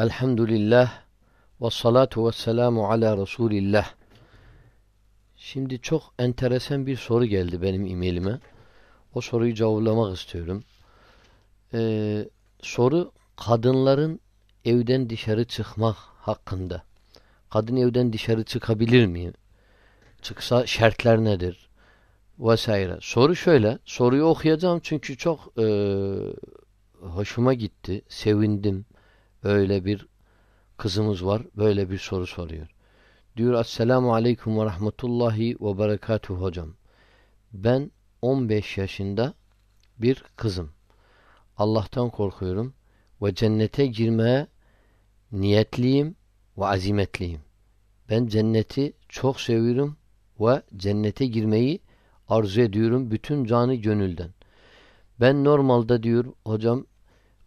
Elhamdülillah ve salatu ve selamu ala Resulillah. Şimdi çok enteresan bir soru geldi benim e-mailime. O soruyu cevaplamak istiyorum. Ee, soru kadınların evden dışarı çıkmak hakkında. Kadın evden dışarı çıkabilir mi? Çıksa şartlar nedir? Vesaire. Soru şöyle. Soruyu okuyacağım çünkü çok e, hoşuma gitti. Sevindim. Öyle bir kızımız var. Böyle bir soru soruyor. Diyor Esselamu Aleyküm ve Rahmetullahi ve Berekatuhu hocam. Ben 15 yaşında bir kızım. Allah'tan korkuyorum ve cennete girmeye niyetliyim ve azimetliyim. Ben cenneti çok seviyorum ve cennete girmeyi arzu ediyorum bütün canı gönülden. Ben normalde diyor hocam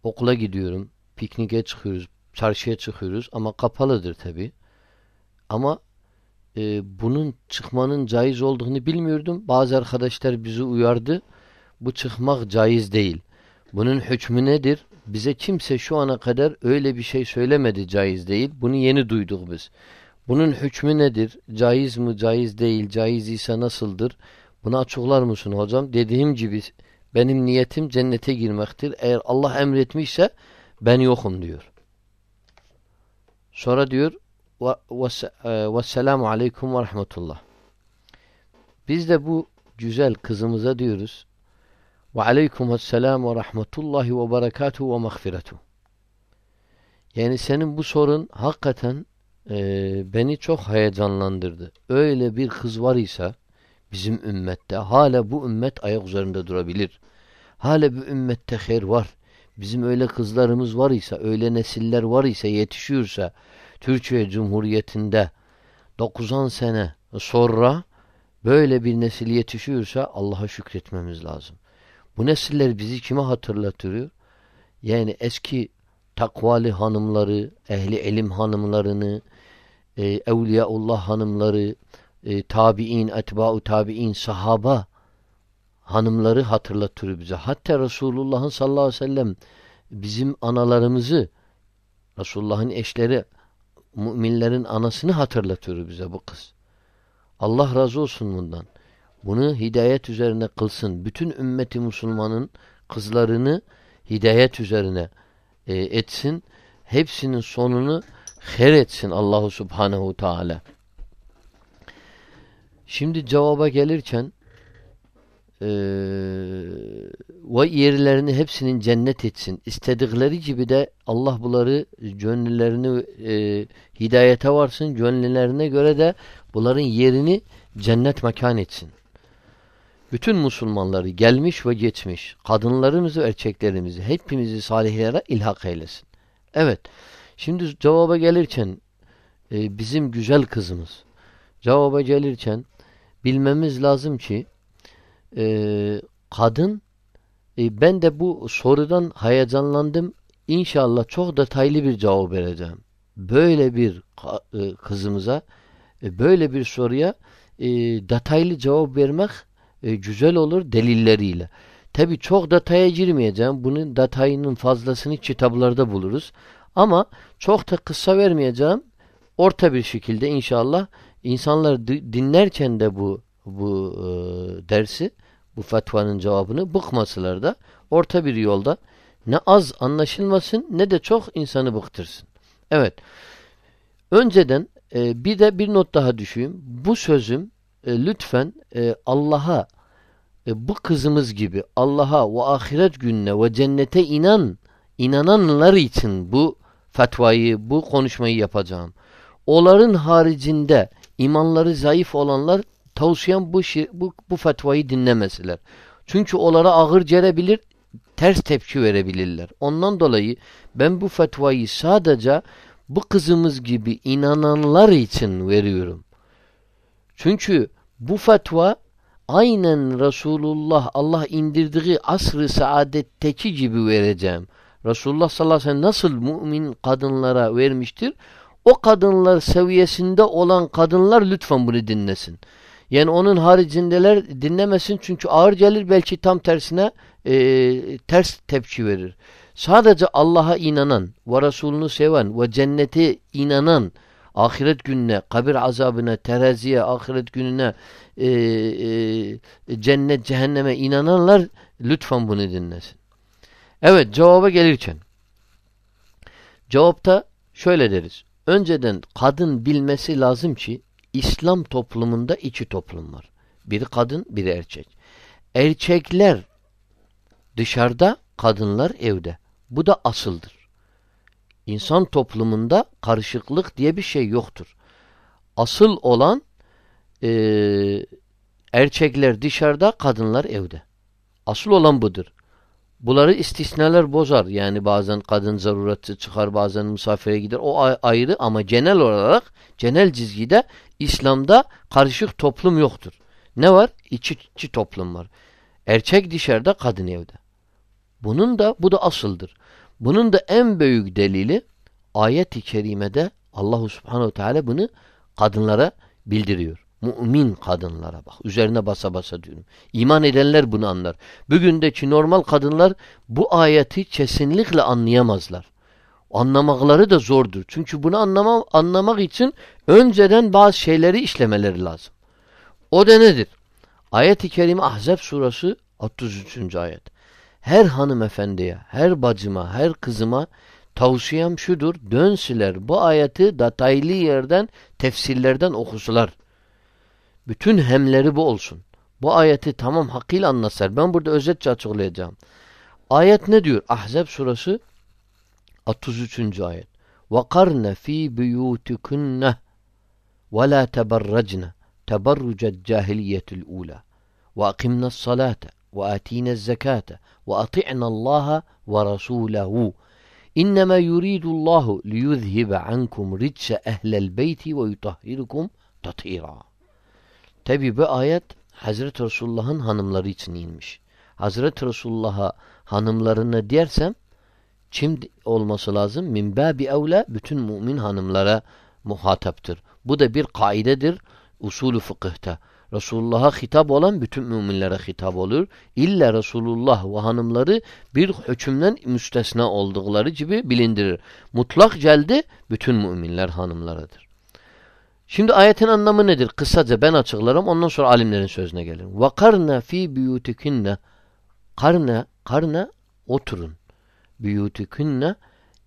okula gidiyorum, pikniğe çıkıyoruz, çarşıya çıkıyoruz ama kapalıdır tabi. Ama e, bunun çıkmanın caiz olduğunu bilmiyordum. Bazı arkadaşlar bizi uyardı. Bu çıkmak caiz değil. Bunun hükmü nedir? Bize kimse şu ana kadar öyle bir şey söylemedi caiz değil. Bunu yeni duyduk biz. Bunun hükmü nedir? Caiz mi, caiz değil, caiz ise nasıldır? Bunu açıklar mısın hocam? Dediğim gibi benim niyetim cennete girmektir. Eğer Allah emretmişse ben yokum diyor. Sonra diyor Vesselamu Aleyküm ve Rahmetullah. Biz de bu güzel kızımıza diyoruz ve aleykümselam ve rahmetullahi ve berekatuhu ve mağfiretuhu. Yani senin bu sorun hakikaten e, beni çok heyecanlandırdı. Öyle bir kız var ise bizim ümmette hala bu ümmet ayak üzerinde durabilir. Hala bu ümmette hayır var. Bizim öyle kızlarımız var ise, öyle nesiller var ise, yetişiyorsa Türkiye Cumhuriyeti'nde 90 sene sonra böyle bir nesil yetişiyorsa Allah'a şükretmemiz lazım. Bu nesiller bizi kime hatırlatıyor? Yani eski takvalı hanımları, ehli elim hanımlarını, e, Evliyaullah hanımları, e, tabi'in, etba'u tabi'in, sahaba hanımları hatırlatıyor bize. Hatta Resulullah'ın sallallahu aleyhi ve sellem bizim analarımızı, Resulullah'ın eşleri, müminlerin anasını hatırlatıyor bize bu kız. Allah razı olsun bundan. Bunu hidayet üzerine kılsın. Bütün ümmeti Müslümanın kızlarını hidayet üzerine e, etsin. Hepsinin sonunu her etsin Allahu Subhanahu Teala. Şimdi cevaba gelirken e, ve yerlerini hepsinin cennet etsin. İstedikleri gibi de Allah bunları gönüllerini e, hidayete varsın. Gönüllerine göre de bunların yerini cennet mekan etsin bütün Müslümanları gelmiş ve geçmiş, kadınlarımızı, erkeklerimizi, hepimizi salihlere ilhak eylesin. Evet, şimdi cevaba gelirken e, bizim güzel kızımız, cevaba gelirken bilmemiz lazım ki e, kadın, e, ben de bu sorudan heyecanlandım. İnşallah çok detaylı bir cevap vereceğim. Böyle bir e, kızımıza, e, böyle bir soruya e, detaylı cevap vermek e, güzel olur delilleriyle. Tabi çok detaya girmeyeceğim. Bunun detayının fazlasını kitaplarda buluruz. Ama çok da kısa vermeyeceğim. Orta bir şekilde inşallah insanlar dinlerken de bu bu e, dersi, bu fetvanın cevabını bıkmasılar da orta bir yolda ne az anlaşılmasın ne de çok insanı bıktırsın. Evet. Önceden e, bir de bir not daha düşeyim. Bu sözüm e, lütfen e, Allah'a e, bu kızımız gibi Allah'a ve ahiret gününe ve cennete inan inananlar için bu fetvayı, bu konuşmayı yapacağım. Onların haricinde imanları zayıf olanlar tavsiyem bu, bu, bu fetvayı dinlemesiler. Çünkü onlara ağır gelebilir, ters tepki verebilirler. Ondan dolayı ben bu fetvayı sadece bu kızımız gibi inananlar için veriyorum. Çünkü bu fetva aynen Resulullah Allah indirdiği asr-ı saadetteki gibi vereceğim. Resulullah sallallahu aleyhi ve sellem nasıl mümin kadınlara vermiştir? O kadınlar seviyesinde olan kadınlar lütfen bunu dinlesin. Yani onun haricindeler dinlemesin çünkü ağır gelir belki tam tersine e, ters tepki verir. Sadece Allah'a inanan ve Resulünü seven ve cennete inanan ahiret gününe, kabir azabına, teraziye, ahiret gününe, e, e, cennet, cehenneme inananlar lütfen bunu dinlesin. Evet cevaba gelirken cevapta şöyle deriz. Önceden kadın bilmesi lazım ki İslam toplumunda iki toplum var. Biri kadın, biri erkek. Erkekler dışarıda, kadınlar evde. Bu da asıldır. İnsan toplumunda karışıklık diye bir şey yoktur. Asıl olan e, erkekler dışarıda, kadınlar evde. Asıl olan budur. Bunları istisnalar bozar. Yani bazen kadın zaruratı çıkar, bazen misafire gider. O ayrı ama genel olarak, genel çizgide İslam'da karışık toplum yoktur. Ne var? İçi, içi toplum var. Erkek dışarıda, kadın evde. Bunun da, bu da asıldır. Bunun da en büyük delili ayet-i kerimede Allahu Subhanahu Teala bunu kadınlara bildiriyor. Mümin kadınlara bak. Üzerine basa basa diyorum. İman edenler bunu anlar. Bugündeki normal kadınlar bu ayeti kesinlikle anlayamazlar. Anlamakları da zordur. Çünkü bunu anlama, anlamak için önceden bazı şeyleri işlemeleri lazım. O da nedir? Ayet-i Kerime Ahzab surası 33. ayet. Her hanımefendiye, her bacıma, her kızıma tavsiyem şudur. Dönsüler bu ayeti detaylı yerden, tefsirlerden okusular. Bütün hemleri bu olsun. Bu ayeti tamam hakkıyla anlatsalar. Ben burada özetçe açıklayacağım. Ayet ne diyor? Ahzab surası 33. ayet. وَقَرْنَ ف۪ي بُيُوتِكُنَّ وَلَا تَبَرَّجْنَ تَبَرُّجَ الجَّاهِلِيَّةِ الْعُولَى وَأَقِمْنَا الصَّلَاةَ وَآتِينَا الزَّكَاةَ وَأَطِعْنَا اللّٰهَ وَرَسُولَهُ إِنَّمَا يُرِيدُ اللّٰهُ لِيُذْهِبَ عَنْكُمْ رِجْسَ أَهْلَ الْبَيْتِ وَيُطَهِّرُكُمْ تَطْهِيرًا Tabi bu ayet Hazreti Resulullah'ın hanımları için inmiş. Hazreti Resulullah'a hanımlarına dersem kim olması lazım? Min babi evla bütün mümin hanımlara muhataptır. Bu da bir kaidedir usulü fıkıhta. Resulullah'a hitap olan bütün müminlere hitap olur. İlla Resulullah ve hanımları bir hükümden müstesna oldukları gibi bilindirir. Mutlak geldi bütün müminler hanımlarıdır. Şimdi ayetin anlamı nedir? Kısaca ben açıklarım ondan sonra alimlerin sözüne gelin. Vakarna fi biyutikunne karne karne oturun. Biyutikunne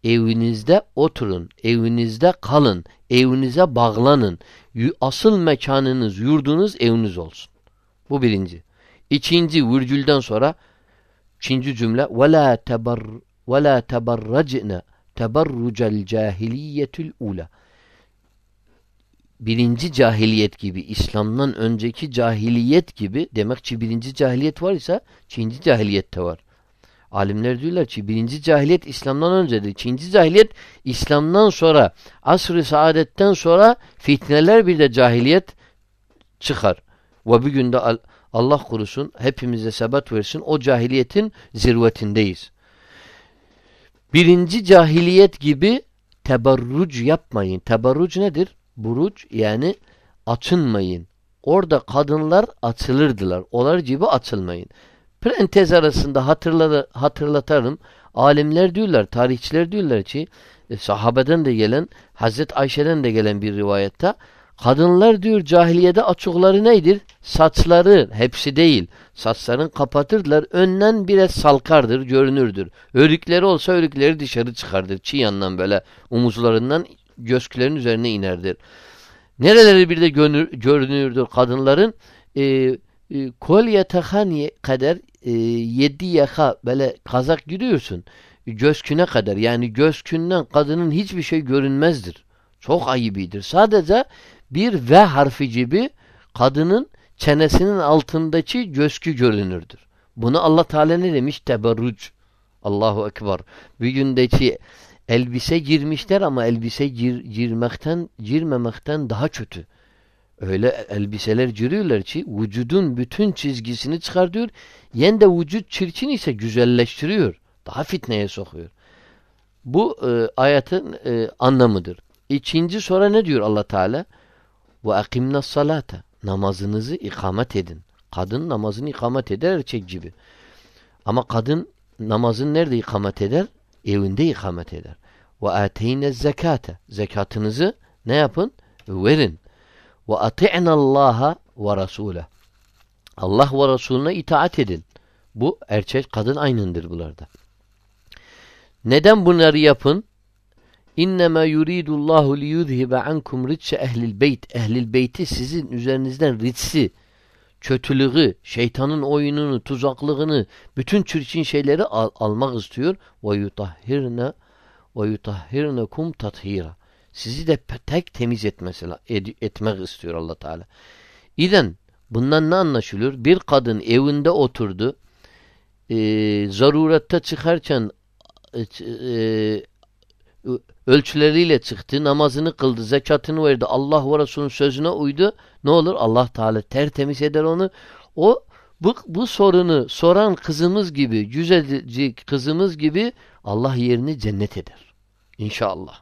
evinizde oturun, evinizde kalın, evinize bağlanın. Asıl mekanınız, yurdunuz eviniz olsun. Bu birinci. İkinci virgülden sonra ikinci cümle ve la tebar ve la tebarracna tebarrucel cahiliyetül ula birinci cahiliyet gibi, İslam'dan önceki cahiliyet gibi, demek ki birinci cahiliyet var ise ikinci cahiliyet de var. Alimler diyorlar ki birinci cahiliyet İslam'dan öncedir. İkinci cahiliyet İslam'dan sonra, asr-ı saadetten sonra fitneler bir de cahiliyet çıkar. Ve bir günde Allah korusun hepimize sebat versin o cahiliyetin zirvetindeyiz. Birinci cahiliyet gibi teberruc yapmayın. Teberruc nedir? Buruç yani açınmayın. Orada kadınlar açılırdılar. Onlar gibi açılmayın. Prentez arasında hatırladı, hatırlatarım. Alimler diyorlar, tarihçiler diyorlar ki e, sahabeden de gelen, Hazreti Ayşe'den de gelen bir rivayette kadınlar diyor cahiliyede açıkları neydir? Saçları hepsi değil. Saçlarını kapatırdılar. Önden biraz salkardır, görünürdür. Örükleri olsa örükleri dışarı çıkardır. Çiğ yandan böyle omuzlarından göskülerin üzerine inerdir. Nereleri bir de görünürdür kadınların e, e, kolye takan kadar e, yedi yaka böyle kazak gidiyorsun gösküne kadar yani göskünden kadının hiçbir şey görünmezdir. Çok ayıbidir. Sadece bir V harfi gibi kadının çenesinin altındaki göskü görünürdür. Bunu Allah Teala ne demiş? Teberruc. Allahu Ekber. Bir gündeki elbise girmişler ama elbise gir, girmekten, girmemekten daha kötü. Öyle elbiseler giriyorlar ki vücudun bütün çizgisini çıkartıyor. Yen de vücut çirkin ise güzelleştiriyor. Daha fitneye sokuyor. Bu e, ayetin e, anlamıdır. İkinci sonra ne diyor Allah Teala? Ve akimna salata. Namazınızı ikamet edin. Kadın namazını ikamet eder erkek gibi. Ama kadın namazını nerede ikamet eder? Evinde ikamet eder. Ve ateyne zekate. Zekatınızı ne yapın? Verin. Ve ati'na Allah'a ve Rasule. Allah ve Resulüne itaat edin. Bu erkek kadın aynındır bunlarda. Neden bunları yapın? İnnemâ yuridullahu liyudhibe ankum ritse ehlil beyt. Ehlil beyti sizin üzerinizden ritsi, kötülüğü, şeytanın oyununu, tuzaklığını, bütün çirkin şeyleri al almak istiyor. Ve yutahhirne ve yutahhirnekum tathira. Sizi de tek temiz etmesi, ed etmek istiyor Allah Teala. İden bundan ne anlaşılıyor? Bir kadın evinde oturdu. E, zarurette çıkarken e, e, ölçüleriyle çıktı, namazını kıldı, zekatını verdi, Allah ve Resulünün sözüne uydu. Ne olur? Allah Teala tertemiz eder onu. O bu, bu sorunu soran kızımız gibi, güzelci kızımız gibi Allah yerini cennet eder. İnşallah.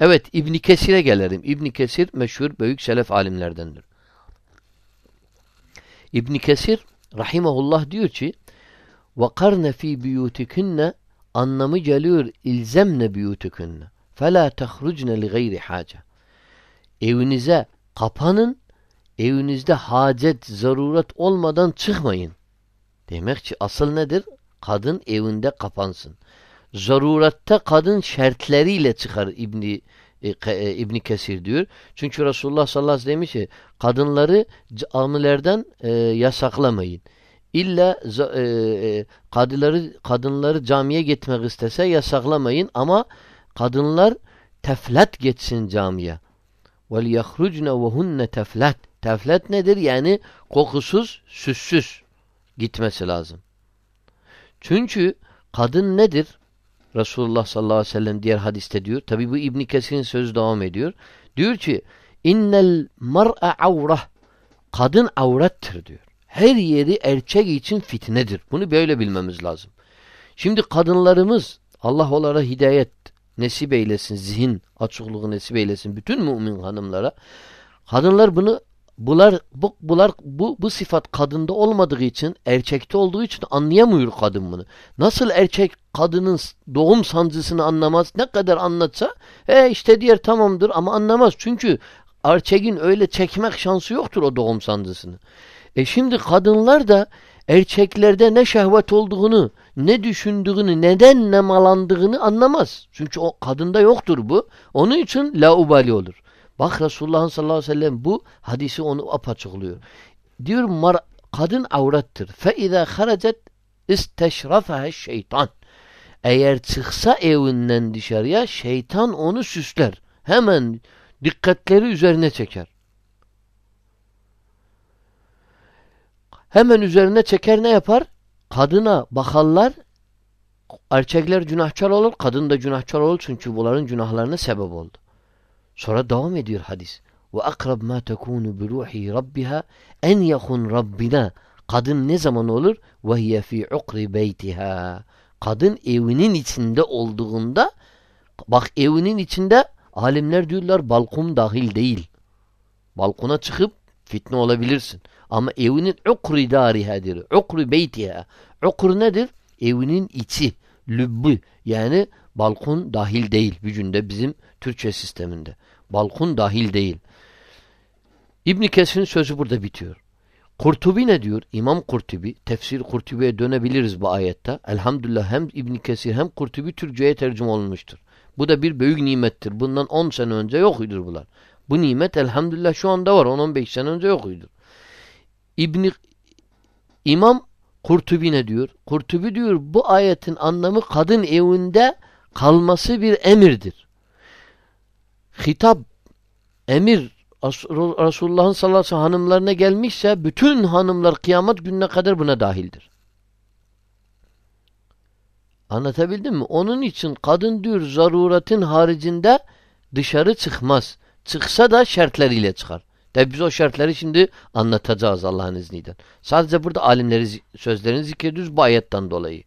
Evet İbn Kesir'e gelelim. İbn Kesir meşhur büyük selef alimlerdendir. İbn Kesir rahimehullah diyor ki: "Ve karne fi anlamı geliyor ilzemne buyutukunne. Fela tehrucne li gayri hace. Evinize kapanın, evinizde hacet, zaruret olmadan çıkmayın. Demek ki asıl nedir? Kadın evinde kapansın. Zarurette kadın şartlarıyla çıkar İbni e, e, İbni Kesir diyor. Çünkü Resulullah sallallahu aleyhi ve sellem demiş ki kadınları camilerden e, yasaklamayın. İlla e, e, kadınları, kadınları camiye gitmek istese yasaklamayın ama kadınlar teflet geçsin camiye. Ve hunne teflet. Teflet nedir? Yani kokusuz, süssüz gitmesi lazım. Çünkü kadın nedir? Resulullah sallallahu aleyhi ve sellem diğer hadiste diyor. Tabi bu İbn Kesir'in sözü devam ediyor. Diyor ki innel mar'a avrah kadın avrettir diyor. Her yeri erkek için fitnedir. Bunu böyle bilmemiz lazım. Şimdi kadınlarımız Allah onlara hidayet nesip eylesin, zihin açıklığı nesip eylesin bütün mümin hanımlara. Kadınlar bunu Bular bu bular bu bu sıfat kadında olmadığı için erkekte olduğu için anlayamıyor kadın bunu. Nasıl erkek kadının doğum sancısını anlamaz? Ne kadar anlatsa e işte diğer tamamdır ama anlamaz. Çünkü erkeğin öyle çekmek şansı yoktur o doğum sancısını. E şimdi kadınlar da erkeklerde ne şehvet olduğunu, ne düşündüğünü, neden nemalandığını anlamaz. Çünkü o kadında yoktur bu. Onun için laubali olur. Bak Resulullah sallallahu aleyhi ve sellem bu hadisi onu apaçıklıyor. Diyor mar kadın avrattır. Fe izâ haracet isteşrafehe şeytan. Eğer çıksa evinden dışarıya şeytan onu süsler. Hemen dikkatleri üzerine çeker. Hemen üzerine çeker ne yapar? Kadına bakarlar erkekler günahkar olur, kadın da günahkar olur çünkü bunların günahlarına sebep oldu. Sonra devam ediyor hadis. Ve akrab ma tekunu bi rabbiha en yakun rabbina. Kadın ne zaman olur? Ve hiye fi ukri beytiha. Kadın evinin içinde olduğunda bak evinin içinde alimler diyorlar balkon dahil değil. Balkona çıkıp fitne olabilirsin. Ama evinin ukri darihadir. Ukri beytiha. Ukur nedir? Evinin içi, lübbü. Yani balkon dahil değil. Gücünde bizim Türkçe sisteminde. Balkon dahil değil. İbn Kesir'in sözü burada bitiyor. Kurtubi ne diyor? İmam Kurtubi, tefsir Kurtubi'ye dönebiliriz bu ayette. Elhamdülillah hem İbn Kesir hem Kurtubi Türkçe'ye tercüme olmuştur. Bu da bir büyük nimettir. Bundan 10 sene önce yokuydur bunlar. Bu nimet elhamdülillah şu anda var. 10-15 sene önce yokuydur. İbn İmam Kurtubi ne diyor? Kurtubi diyor bu ayetin anlamı kadın evinde kalması bir emirdir hitap, emir Resulullah'ın sallallahu aleyhi ve sellem hanımlarına gelmişse bütün hanımlar kıyamet gününe kadar buna dahildir. Anlatabildim mi? Onun için kadın diyor zaruretin haricinde dışarı çıkmaz. Çıksa da şartlarıyla çıkar. Tabi biz o şartları şimdi anlatacağız Allah'ın izniyle. Sadece burada alimleri sözlerini zikrediyoruz bu ayetten dolayı.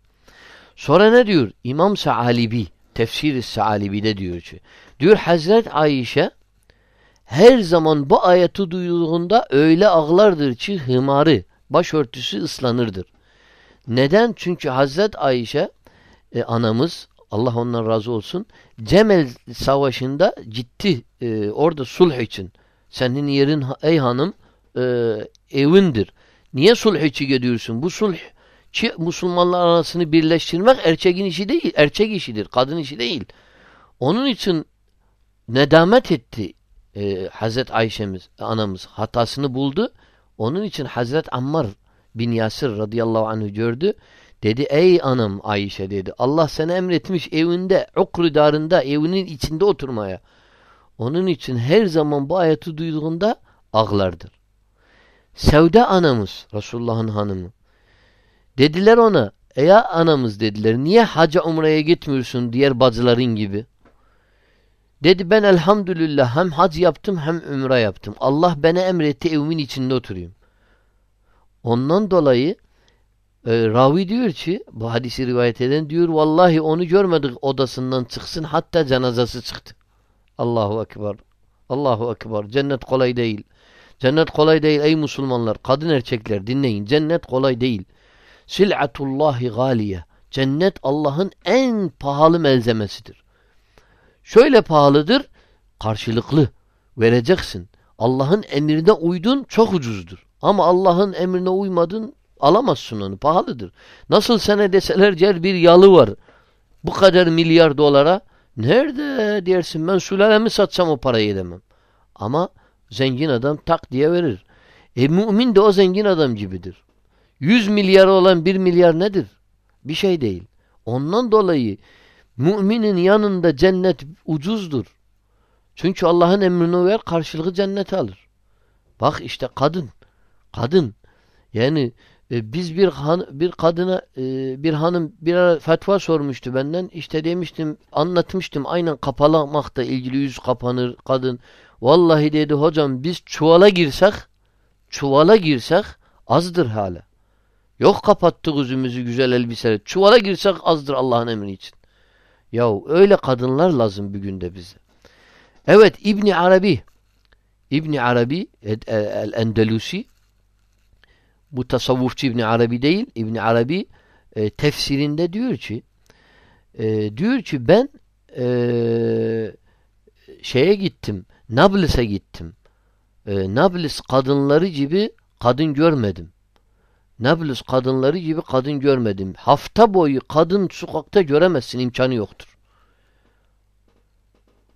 Sonra ne diyor? İmam Sa'alibi tefsir-i Sa'alibi'de diyor ki Diyor Hazret Ayşe her zaman bu ayeti duyduğunda öyle ağlardır ki hımarı, başörtüsü ıslanırdır. Neden? Çünkü Hazret Ayşe e, anamız Allah ondan razı olsun. Cemel Savaşı'nda gitti e, orada sulh için. Senin yerin ey hanım e, evindir. Niye sulh için gidiyorsun? Bu sulh ki Müslümanlar arasını birleştirmek erkeğin işi değil. Erkek işidir. Kadın işi değil. Onun için nedamet etti e, Hazret Ayşe'miz, anamız. Hatasını buldu. Onun için Hazret Ammar bin Yasir radıyallahu anh'ı gördü. Dedi ey anam Ayşe dedi. Allah sana emretmiş evinde, ukru darında, evinin içinde oturmaya. Onun için her zaman bu ayeti duyduğunda ağlardır. Sevde anamız, Resulullah'ın hanımı. Dediler ona, ya anamız dediler, niye hacca umreye gitmiyorsun diğer bacıların gibi? Dedi ben elhamdülillah hem hac yaptım hem ümre yaptım. Allah bana emretti evimin içinde oturayım. Ondan dolayı e, ravi diyor ki bu hadisi rivayet eden diyor vallahi onu görmedik odasından çıksın hatta cenazesi çıktı. Allahu Ekber. Allahu Ekber. Cennet kolay değil. Cennet kolay değil ey Müslümanlar. Kadın erkekler dinleyin. Cennet kolay değil. Sil'atullahi galiye. Cennet Allah'ın en pahalı melzemesidir. Şöyle pahalıdır. Karşılıklı. Vereceksin. Allah'ın emrine uydun çok ucuzdur. Ama Allah'ın emrine uymadın alamazsın onu. Pahalıdır. Nasıl sana deseler gel bir yalı var. Bu kadar milyar dolara nerede dersin ben sülalemi satsam o parayı edemem. Ama zengin adam tak diye verir. E mümin de o zengin adam gibidir. 100 milyar olan 1 milyar nedir? Bir şey değil. Ondan dolayı müminin yanında cennet ucuzdur. Çünkü Allah'ın emrini uyar karşılığı cennet alır. Bak işte kadın. Kadın. Yani e, biz bir han, bir kadına e, bir hanım bir ara fetva sormuştu benden. İşte demiştim anlatmıştım aynen kapalamakta ilgili yüz kapanır kadın. Vallahi dedi hocam biz çuvala girsek çuvala girsek azdır hala. Yok kapattık yüzümüzü güzel elbiseyle. Çuvala girsek azdır Allah'ın emri için. Yahu öyle kadınlar lazım bir günde bize. Evet İbni Arabi İbni Arabi el-Endelusi bu tasavvufçu İbni Arabi değil. İbni Arabi e, tefsirinde diyor ki e, diyor ki ben e, şeye gittim. Nablus'a gittim. E, Nablus kadınları gibi kadın görmedim. Nablus kadınları gibi kadın görmedim. Hafta boyu kadın sokakta göremezsin imkanı yoktur.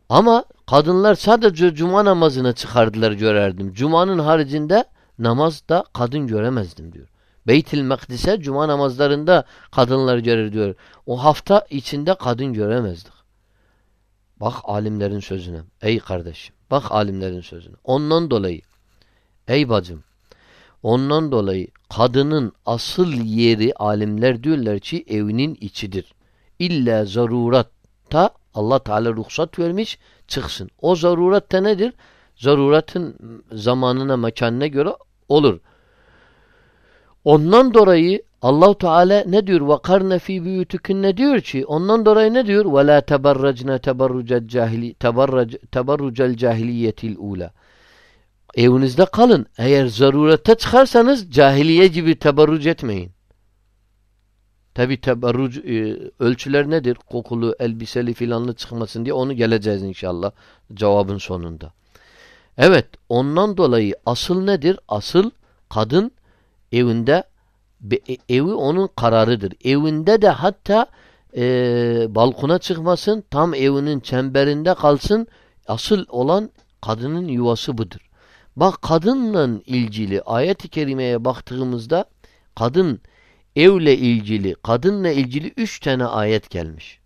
Ama kadınlar sadece cuma namazına çıkardılar görerdim. Cumanın haricinde namazda kadın göremezdim diyor. Beytil Mekdis'e cuma namazlarında kadınlar görür diyor. O hafta içinde kadın göremezdik. Bak alimlerin sözüne. Ey kardeşim. Bak alimlerin sözüne. Ondan dolayı ey bacım ondan dolayı kadının asıl yeri alimler diyorlar ki evinin içidir. İlla zaruratta Allah Teala ruhsat vermiş çıksın. O zaruratta nedir? Zaruratın zamanına mekanına göre olur. Ondan dolayı Allahu Teala ne diyor? Vakarne fi ne diyor ki ondan dolayı ne diyor? Ve la teberracne teberrucel cahili teberrucel cahiliyetil ula. Evinizde kalın. Eğer zarurete çıkarsanız cahiliye gibi teberruc etmeyin. Tabi teberruc e, ölçüler nedir? Kokulu, elbiseli filanlı çıkmasın diye onu geleceğiz inşallah cevabın sonunda. Evet ondan dolayı asıl nedir? Asıl kadın evinde e, evi onun kararıdır. Evinde de hatta e, balkona çıkmasın tam evinin çemberinde kalsın. Asıl olan kadının yuvası budur. Bak kadınla ilgili ayet-i kerimeye baktığımızda kadın evle ilgili, kadınla ilgili üç tane ayet gelmiş.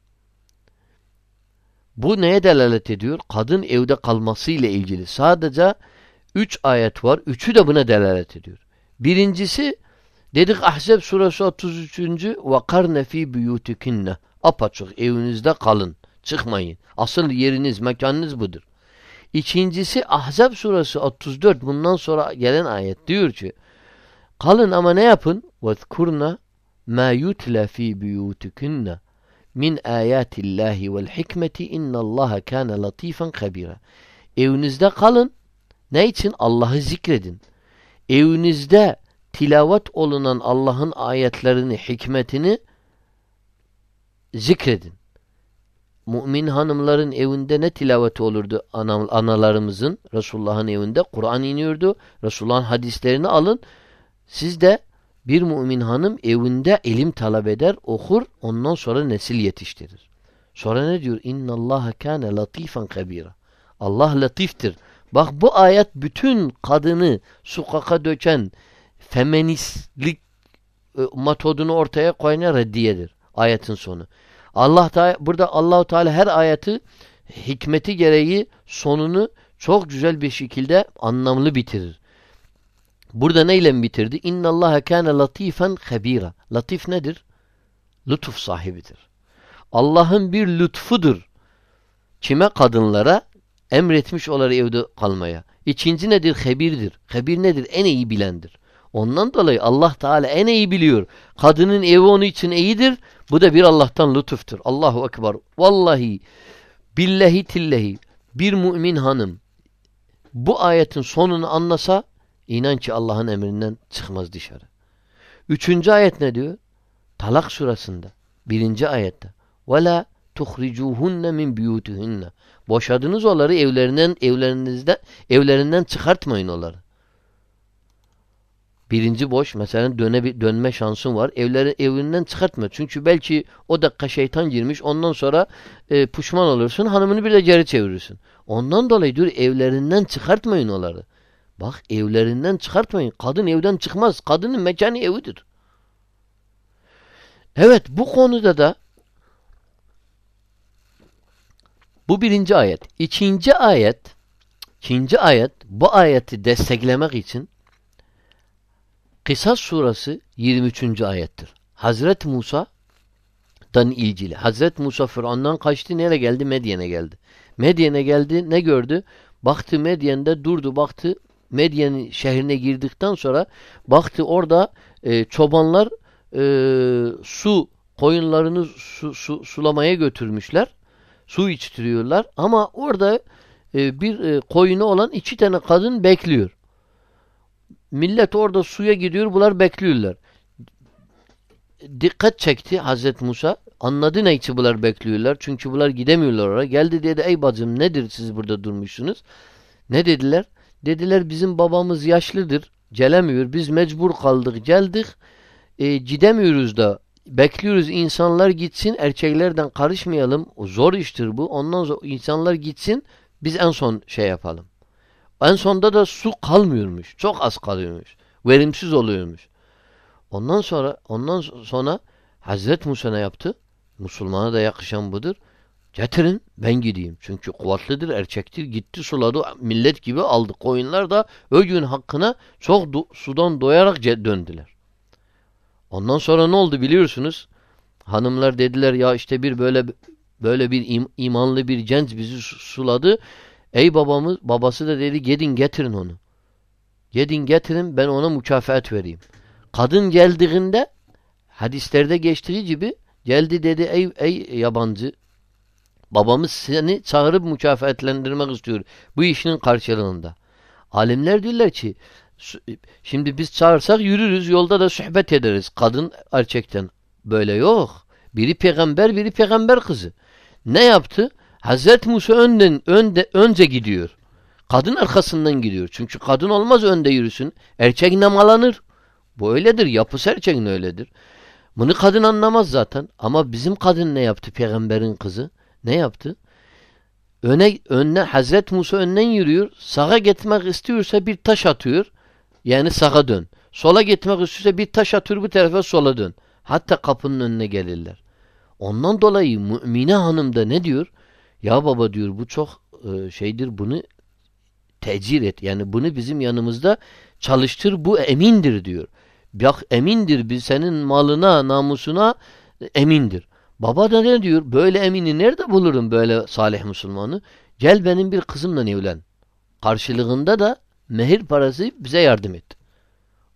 Bu neye delalet ediyor? Kadın evde kalması ile ilgili. Sadece üç ayet var. Üçü de buna delalet ediyor. Birincisi dedik Ahzab suresi 33. ve karne fi buyutikinne. Apaçık evinizde kalın. Çıkmayın. Asıl yeriniz, mekanınız budur. İkincisi Ahzab suresi 34 bundan sonra gelen ayet diyor ki kalın ama ne yapın? Vezkurna ma yutla fi buyutikinne min ayatillahi vel hikmeti innallaha kana latifen kabira. Evinizde kalın. Ne için? Allah'ı zikredin. Evinizde tilavet olunan Allah'ın ayetlerini, hikmetini zikredin. mümin hanımların evinde ne tilaveti olurdu ana, analarımızın Resulullah'ın evinde Kur'an iniyordu. Resulullah'ın hadislerini alın. Siz de bir mümin hanım evinde ilim talep eder, okur, ondan sonra nesil yetiştirir. Sonra ne diyor? İnna Allah kana latifan kabira. Allah latiftir. Bak bu ayet bütün kadını sokaka döken feministlik e, metodunu ortaya koyana reddiyedir. Ayetin sonu. Allah da burada Allahu Teala her ayeti hikmeti gereği sonunu çok güzel bir şekilde anlamlı bitirir. Burada neyle bitirdi? İnna Allah kana latifen habira. Latif nedir? Lütuf sahibidir. Allah'ın bir lütfudur. Kime kadınlara emretmiş olar evde kalmaya. İkinci nedir? Hebirdir. Hebir nedir? En iyi bilendir. Ondan dolayı Allah Teala en iyi biliyor. Kadının evi onun için iyidir. Bu da bir Allah'tan lütuftur. Allahu Ekber. Vallahi billahi tillahi bir mümin hanım bu ayetin sonunu anlasa inan ki Allah'ın emrinden çıkmaz dışarı. Üçüncü ayet ne diyor? Talak surasında. Birinci ayette. وَلَا تُخْرِجُوهُنَّ min بِيُوتُهُنَّ Boşadınız onları evlerinden evlerinizde evlerinden çıkartmayın onları. Birinci boş mesela döne, dönme şansın var. Evleri evinden çıkartma. Çünkü belki o dakika şeytan girmiş. Ondan sonra e, puşman olursun. Hanımını bir de geri çevirirsin. Ondan dolayı diyor evlerinden çıkartmayın onları. Bak evlerinden çıkartmayın. Kadın evden çıkmaz. Kadının mekanı evidir. Evet bu konuda da bu birinci ayet. İkinci ayet ikinci ayet bu ayeti desteklemek için Kısas surası 23. ayettir. Hazret Musa'dan ilgili. Hazret Musa Fıran'dan kaçtı. Nereye geldi? Medyen'e geldi. Medyen'e geldi. Ne gördü? Baktı Medyen'de durdu. Baktı Medyen şehrine girdikten sonra baktı orada e, çobanlar e, su koyunlarını su, su, sulamaya götürmüşler. Su içtiriyorlar. Ama orada e, bir e, koyunu olan iki tane kadın bekliyor. Millet orada suya gidiyor, bunlar bekliyorlar. Dikkat çekti Hazreti Musa. Anladı ne için bunlar bekliyorlar. Çünkü bunlar gidemiyorlar oraya. Geldi dedi ey bacım nedir siz burada durmuşsunuz? Ne dediler? Dediler bizim babamız yaşlıdır. Gelemiyor. Biz mecbur kaldık. Geldik. E, gidemiyoruz da. Bekliyoruz insanlar gitsin. Erkeklerden karışmayalım. O zor iştir bu. Ondan sonra insanlar gitsin. Biz en son şey yapalım. En sonda da su kalmıyormuş. Çok az kalıyormuş. Verimsiz oluyormuş. Ondan sonra ondan sonra Hazret Musa ne yaptı? Musulmana da yakışan budur. Getirin ben gideyim. Çünkü kuvvetlidir, erkektir. Gitti suladı. Millet gibi aldı. Koyunlar da o gün hakkına çok do sudan doyarak döndüler. Ondan sonra ne oldu biliyorsunuz? Hanımlar dediler ya işte bir böyle böyle bir im imanlı bir genç bizi suladı. Ey babamız, babası da dedi gidin getirin onu. Gidin getirin ben ona mükafat vereyim. Kadın geldiğinde hadislerde geçtiği gibi geldi dedi ey, ey yabancı babamız seni çağırıp mükafatlandırmak istiyor. Bu işinin karşılığında. Alimler diyorlar ki şimdi biz çağırsak yürürüz yolda da sohbet ederiz. Kadın erkekten. Böyle yok. Biri peygamber biri peygamber kızı. Ne yaptı? Hazreti Musa önden, önde, önce gidiyor. Kadın arkasından gidiyor. Çünkü kadın olmaz önde yürüsün. Erkek nemalanır. Bu öyledir. Yapısı erkeğin öyledir. Bunu kadın anlamaz zaten. Ama bizim kadın ne yaptı peygamberin kızı? Ne yaptı? Öne, önüne Hazret Musa önden yürüyor. Sağa gitmek istiyorsa bir taş atıyor. Yani sağa dön. Sola gitmek istiyorsa bir taş atıyor bu tarafa sola dön. Hatta kapının önüne gelirler. Ondan dolayı Mümine Hanım da ne diyor? Ya baba diyor bu çok e, şeydir bunu tecir et. Yani bunu bizim yanımızda çalıştır bu emindir diyor. Bak emindir biz senin malına namusuna emindir. Baba da ne diyor? Böyle emini nerede bulurum böyle salih Müslümanı? Gel benim bir kızımla evlen. Karşılığında da mehir parası bize yardım et.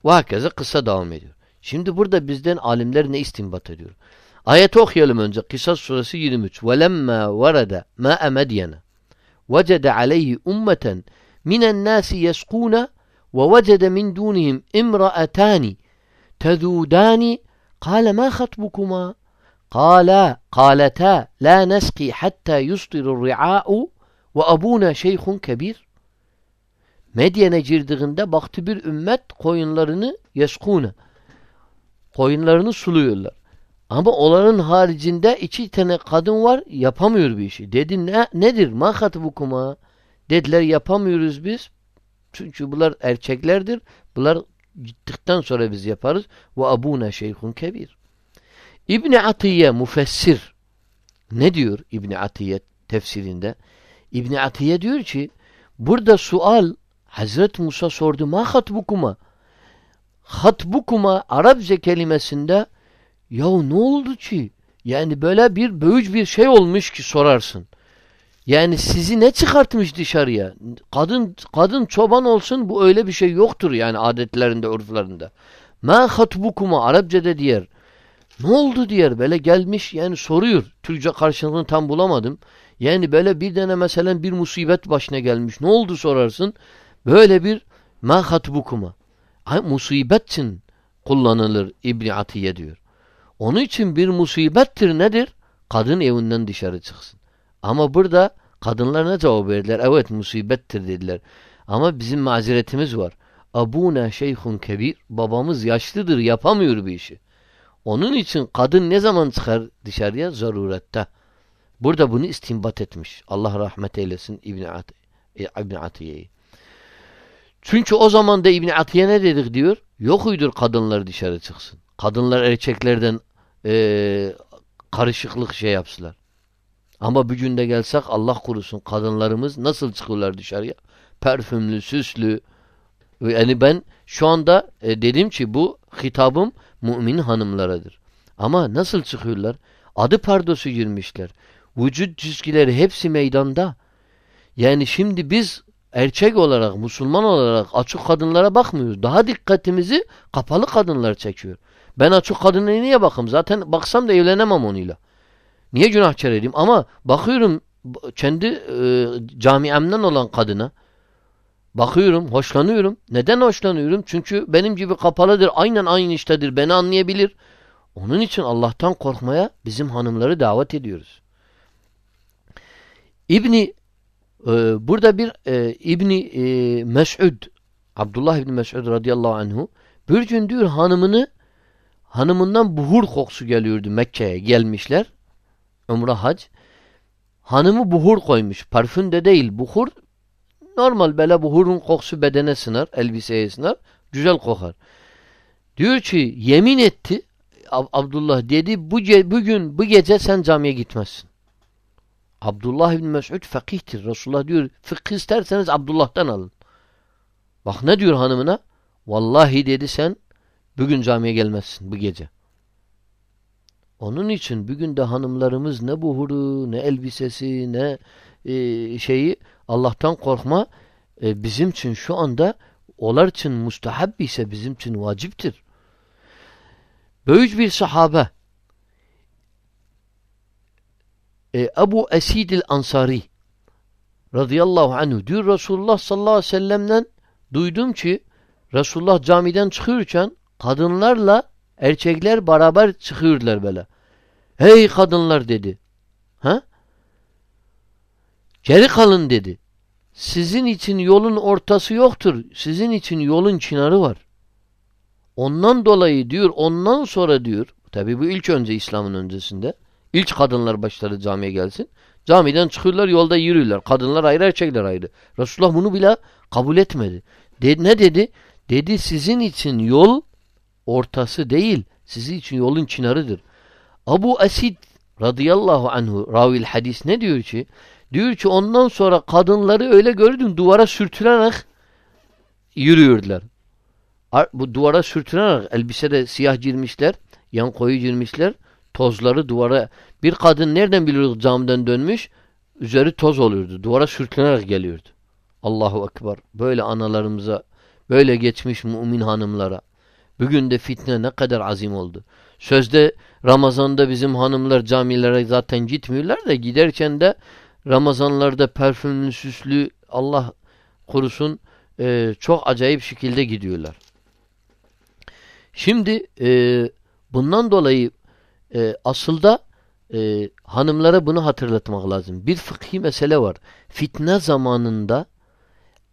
Ve herkese kısa devam ediyor. Şimdi burada bizden alimler ne istinbat ediyor? Ayeti okuyalım önce. Kısas suresi 23. وَلَمَّا وَرَدَ مَاءَ مَدْيَنَ وَجَدَ عَلَيْهِ أُمَّةً مِنَ النَّاسِ يَسْقُونَ وَوَجَدَ مِنْ دُونِهِمْ إِمْرَأَتَانِ تَذُودَانِ قَالَ مَا خَطْبُكُمَا Kala kaleta la neski hatta yusdiru ri'a'u ve abuna şeyhun kebir. Medyen'e girdiğinde baktı bir ümmet koyunlarını yeskune. Koyunlarını suluyorlar. Ama onların haricinde iki tane kadın var yapamıyor bir işi. Dedi ne, nedir? Ma hatbukuma? Dediler yapamıyoruz biz. Çünkü bunlar erkeklerdir. Bunlar gittikten sonra biz yaparız. Ve abuna şeyhun kebir. İbni Atiye mufessir ne diyor İbni Atiye tefsirinde? İbni Atiye diyor ki burada sual Hazret Musa sordu ma hatbukuma? Hatbukuma Arapça kelimesinde ya ne oldu ki? Yani böyle bir böyüc bir şey olmuş ki sorarsın. Yani sizi ne çıkartmış dışarıya? Kadın kadın çoban olsun bu öyle bir şey yoktur yani adetlerinde, urflarında. Ma hatbukuma Arapçada diyer. Ne oldu diyer böyle gelmiş yani soruyor. Türkçe karşılığını tam bulamadım. Yani böyle bir tane mesela bir musibet başına gelmiş. Ne oldu sorarsın. Böyle bir ma hatbukuma. Musibet için kullanılır İbni Atiye diyor. Onun için bir musibettir nedir? Kadın evinden dışarı çıksın. Ama burada kadınlar ne cevap verdiler? Evet musibettir dediler. Ama bizim mazeretimiz var. Abuna şeyhun kebir. Babamız yaşlıdır yapamıyor bir işi. Onun için kadın ne zaman çıkar dışarıya? Zarurette. Burada bunu istinbat etmiş. Allah rahmet eylesin İbn At İbn Atiye'yi. Çünkü o zaman da İbn Atiye ne dedik diyor? Yok uydur kadınlar dışarı çıksın. Kadınlar erkeklerden e, karışıklık şey yapsılar. Ama bir günde gelsek Allah korusun kadınlarımız nasıl çıkıyorlar dışarıya? Parfümlü, süslü. Yani ben şu anda e, dedim ki bu hitabım mümin hanımlaradır. Ama nasıl çıkıyorlar? Adı pardosu girmişler. Vücut çizgileri hepsi meydanda. Yani şimdi biz erkek olarak, Müslüman olarak açık kadınlara bakmıyoruz. Daha dikkatimizi kapalı kadınlar çekiyor. Ben açık kadına niye bakım? Zaten baksam da evlenemem onunla. Niye günahkar edeyim? Ama bakıyorum kendi e, camiamdan olan kadına bakıyorum, hoşlanıyorum. Neden hoşlanıyorum? Çünkü benim gibi kapalıdır, aynen aynı iştedir, beni anlayabilir. Onun için Allah'tan korkmaya bizim hanımları davet ediyoruz. İbni e, burada bir e, İbni e, Mes'ud Abdullah İbni Mes'ud radıyallahu anhu bir gün diyor hanımını hanımından buhur kokusu geliyordu Mekke'ye gelmişler. Umre hac. Hanımı buhur koymuş. Parfüm de değil. Buhur normal böyle buhurun kokusu bedene sınar. Elbiseye sınar. Güzel kokar. Diyor ki yemin etti Abdullah dedi bu bugün bu gece sen camiye gitmezsin. Abdullah bin Mes'ud fakihtir. Resulullah diyor fıkıh isterseniz Abdullah'tan alın. Bak ne diyor hanımına? Vallahi dedi sen bugün camiye gelmezsin bu gece. Onun için bugün de hanımlarımız ne buhuru, ne elbisesi, ne e, şeyi Allah'tan korkma e, bizim için şu anda onlar için mustahab ise bizim için vaciptir. Böyük bir sahabe e, Ebu Esidil Ansari radıyallahu anhu diyor Resulullah sallallahu aleyhi ve sellem'den duydum ki Resulullah camiden çıkıyorken kadınlarla erkekler beraber çıkıyorlar böyle. Hey kadınlar dedi. Geri kalın dedi. Sizin için yolun ortası yoktur. Sizin için yolun çınarı var. Ondan dolayı diyor, ondan sonra diyor, tabi bu ilk önce İslam'ın öncesinde, ilk kadınlar başları camiye gelsin. Camiden çıkıyorlar, yolda yürüyorlar. Kadınlar ayrı, erkekler ayrı. Resulullah bunu bile kabul etmedi. De, ne dedi? Dedi sizin için yol ortası değil, sizin için yolun çınarıdır. Abu Asid radıyallahu anhu ravil hadis ne diyor ki? Diyor ki ondan sonra kadınları öyle gördüm duvara sürtünerek yürüyordular. Bu duvara sürtünerek elbisede siyah girmişler, yan koyu girmişler, tozları duvara. Bir kadın nereden biliyorduk camdan dönmüş? Üzeri toz oluyordu. Duvara sürtünerek geliyordu. Allahu Ekber. Böyle analarımıza, böyle geçmiş mümin hanımlara. Bugün de fitne ne kadar azim oldu. Sözde Ramazan'da bizim hanımlar camilere zaten gitmiyorlar da giderken de Ramazanlarda parfümlü süslü Allah korusun e, çok acayip şekilde gidiyorlar. Şimdi e, bundan dolayı e, asılda e, hanımlara bunu hatırlatmak lazım. Bir fıkhi mesele var. Fitne zamanında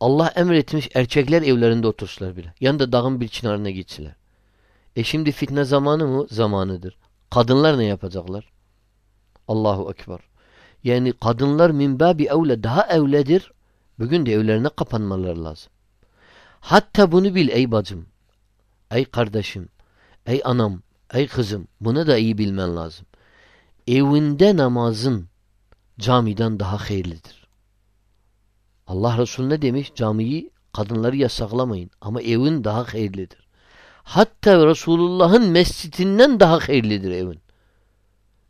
Allah emretmiş erkekler evlerinde otursunlar bile. Yanında dağın bir çınarına gitsinler. E şimdi fitne zamanı mı? Zamanıdır. Kadınlar ne yapacaklar? Allahu Ekber. Yani kadınlar minbabi evle daha evledir. Bugün de evlerine kapanmaları lazım. Hatta bunu bil ey bacım, ey kardeşim, ey anam, ey kızım. Bunu da iyi bilmen lazım. Evinde namazın camiden daha hayırlıdır. Allah Resulü ne demiş? Camiyi, kadınları yasaklamayın. Ama evin daha hayırlıdır. Hatta Resulullah'ın mescidinden daha hayırlıdır evin.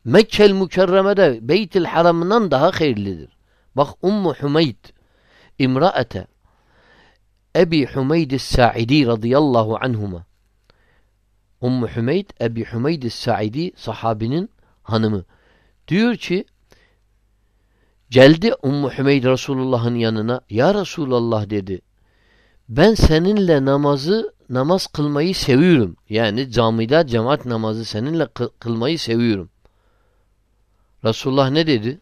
Mekkel mükerremede Beytil Haram'dan daha hayırlıdır. Bak Ummu Hümeyd imraate Ebi Hümeyd Sa'idi radıyallahu anhuma Ummu Hümeyd Ebi Hümeyd Sa'idi sahabinin hanımı. Diyor ki geldi Ummu Hümeyd Resulullah'ın yanına Ya Resulallah dedi ben seninle namazı namaz kılmayı seviyorum. Yani camide cemaat namazı seninle kılmayı seviyorum. Resulullah ne dedi?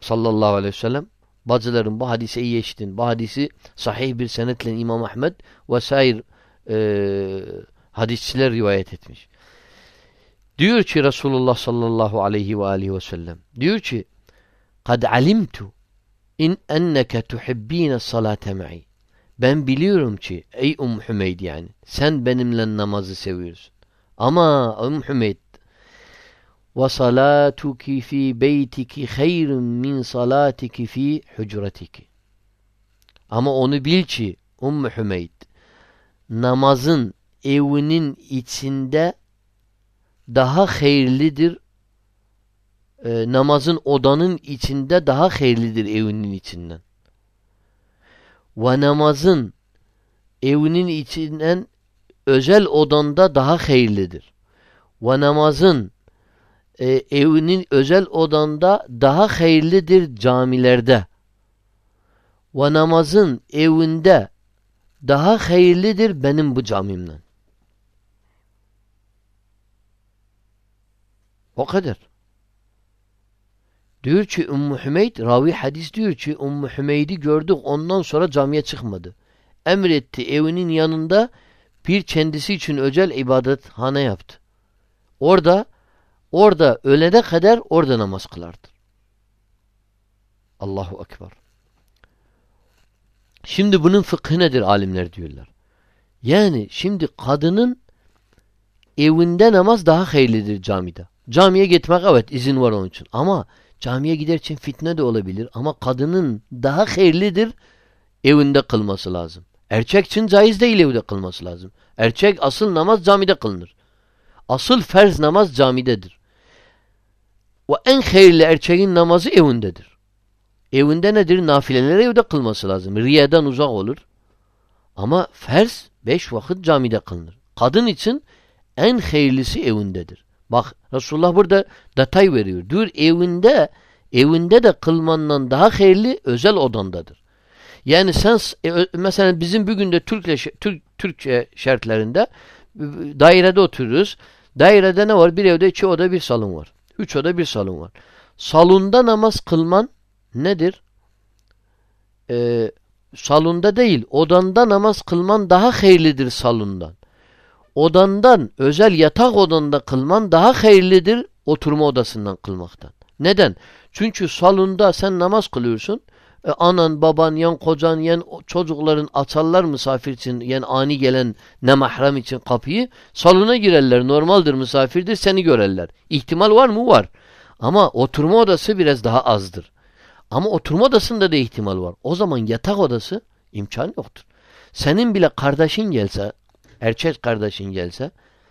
Sallallahu aleyhi ve sellem. Bacılarım bu hadise iyi eşitin. Bu hadisi sahih bir senetle İmam Ahmed ve sair e, hadisçiler rivayet etmiş. Diyor ki Resulullah sallallahu aleyhi ve aleyhi ve sellem. Diyor ki kad alimtu in enneke tuhibbine salate ma'i. Ben biliyorum ki ey Um Hümeyd yani sen benimle namazı seviyorsun. Ama Um Hümeyd salatuki fi beytiki hayrun min salatiki fi hucretiki. Ama onu bil ki Ümmü Hümeyd namazın evinin içinde daha hayırlıdır e, namazın odanın içinde daha hayırlıdır evinin içinden. Ve namazın evinin içinden özel odanda daha hayırlıdır. Ve namazın e, evinin özel odanda daha hayırlıdır camilerde. Ve namazın evinde daha hayırlıdır benim bu camimden. O kadar. Diyor ki Ümmü Hümeyd, ravi hadis diyor ki Ümmü Hümeyd'i gördük ondan sonra camiye çıkmadı. Emretti evinin yanında bir kendisi için özel ibadethane yaptı. Orada Orada ölene kadar orada namaz kılardı. Allahu Ekber. Şimdi bunun fıkhı nedir alimler diyorlar. Yani şimdi kadının evinde namaz daha hayırlıdır camide. Camiye gitmek evet izin var onun için. Ama camiye giderken fitne de olabilir. Ama kadının daha hayırlıdır evinde kılması lazım. Erkek için caiz değil evde kılması lazım. Erkek asıl namaz camide kılınır. Asıl ferz namaz camidedir. Ve en hayırlı erkeğin namazı evindedir. Evinde nedir? Nafileleri evde kılması lazım. Riyadan uzak olur. Ama ferz beş vakit camide kılınır. Kadın için en hayırlısı evindedir. Bak Resulullah burada detay veriyor. Diyor evinde evinde de kılmandan daha hayırlı özel odandadır. Yani sen e, mesela bizim bugün de Türk Türk Türkçe şartlarında dairede oturuyoruz. Dairede ne var? Bir evde iki oda bir salon var. Üç oda bir salon var. Salonda namaz kılman nedir? Ee, salonda değil, odanda namaz kılman daha hayırlıdır salondan. Odandan, özel yatak odanda kılman daha hayırlıdır oturma odasından kılmaktan. Neden? Çünkü salonda sen namaz kılıyorsun. E, anan, baban, yan kocan, yan çocukların açarlar misafir için, yani ani gelen ne mahrem için kapıyı. Salona girerler. Normaldir misafirdir. Seni görerler. İhtimal var mı? Var. Ama oturma odası biraz daha azdır. Ama oturma odasında da ihtimal var. O zaman yatak odası imkan yoktur. Senin bile kardeşin gelse, erkek kardeşin gelse,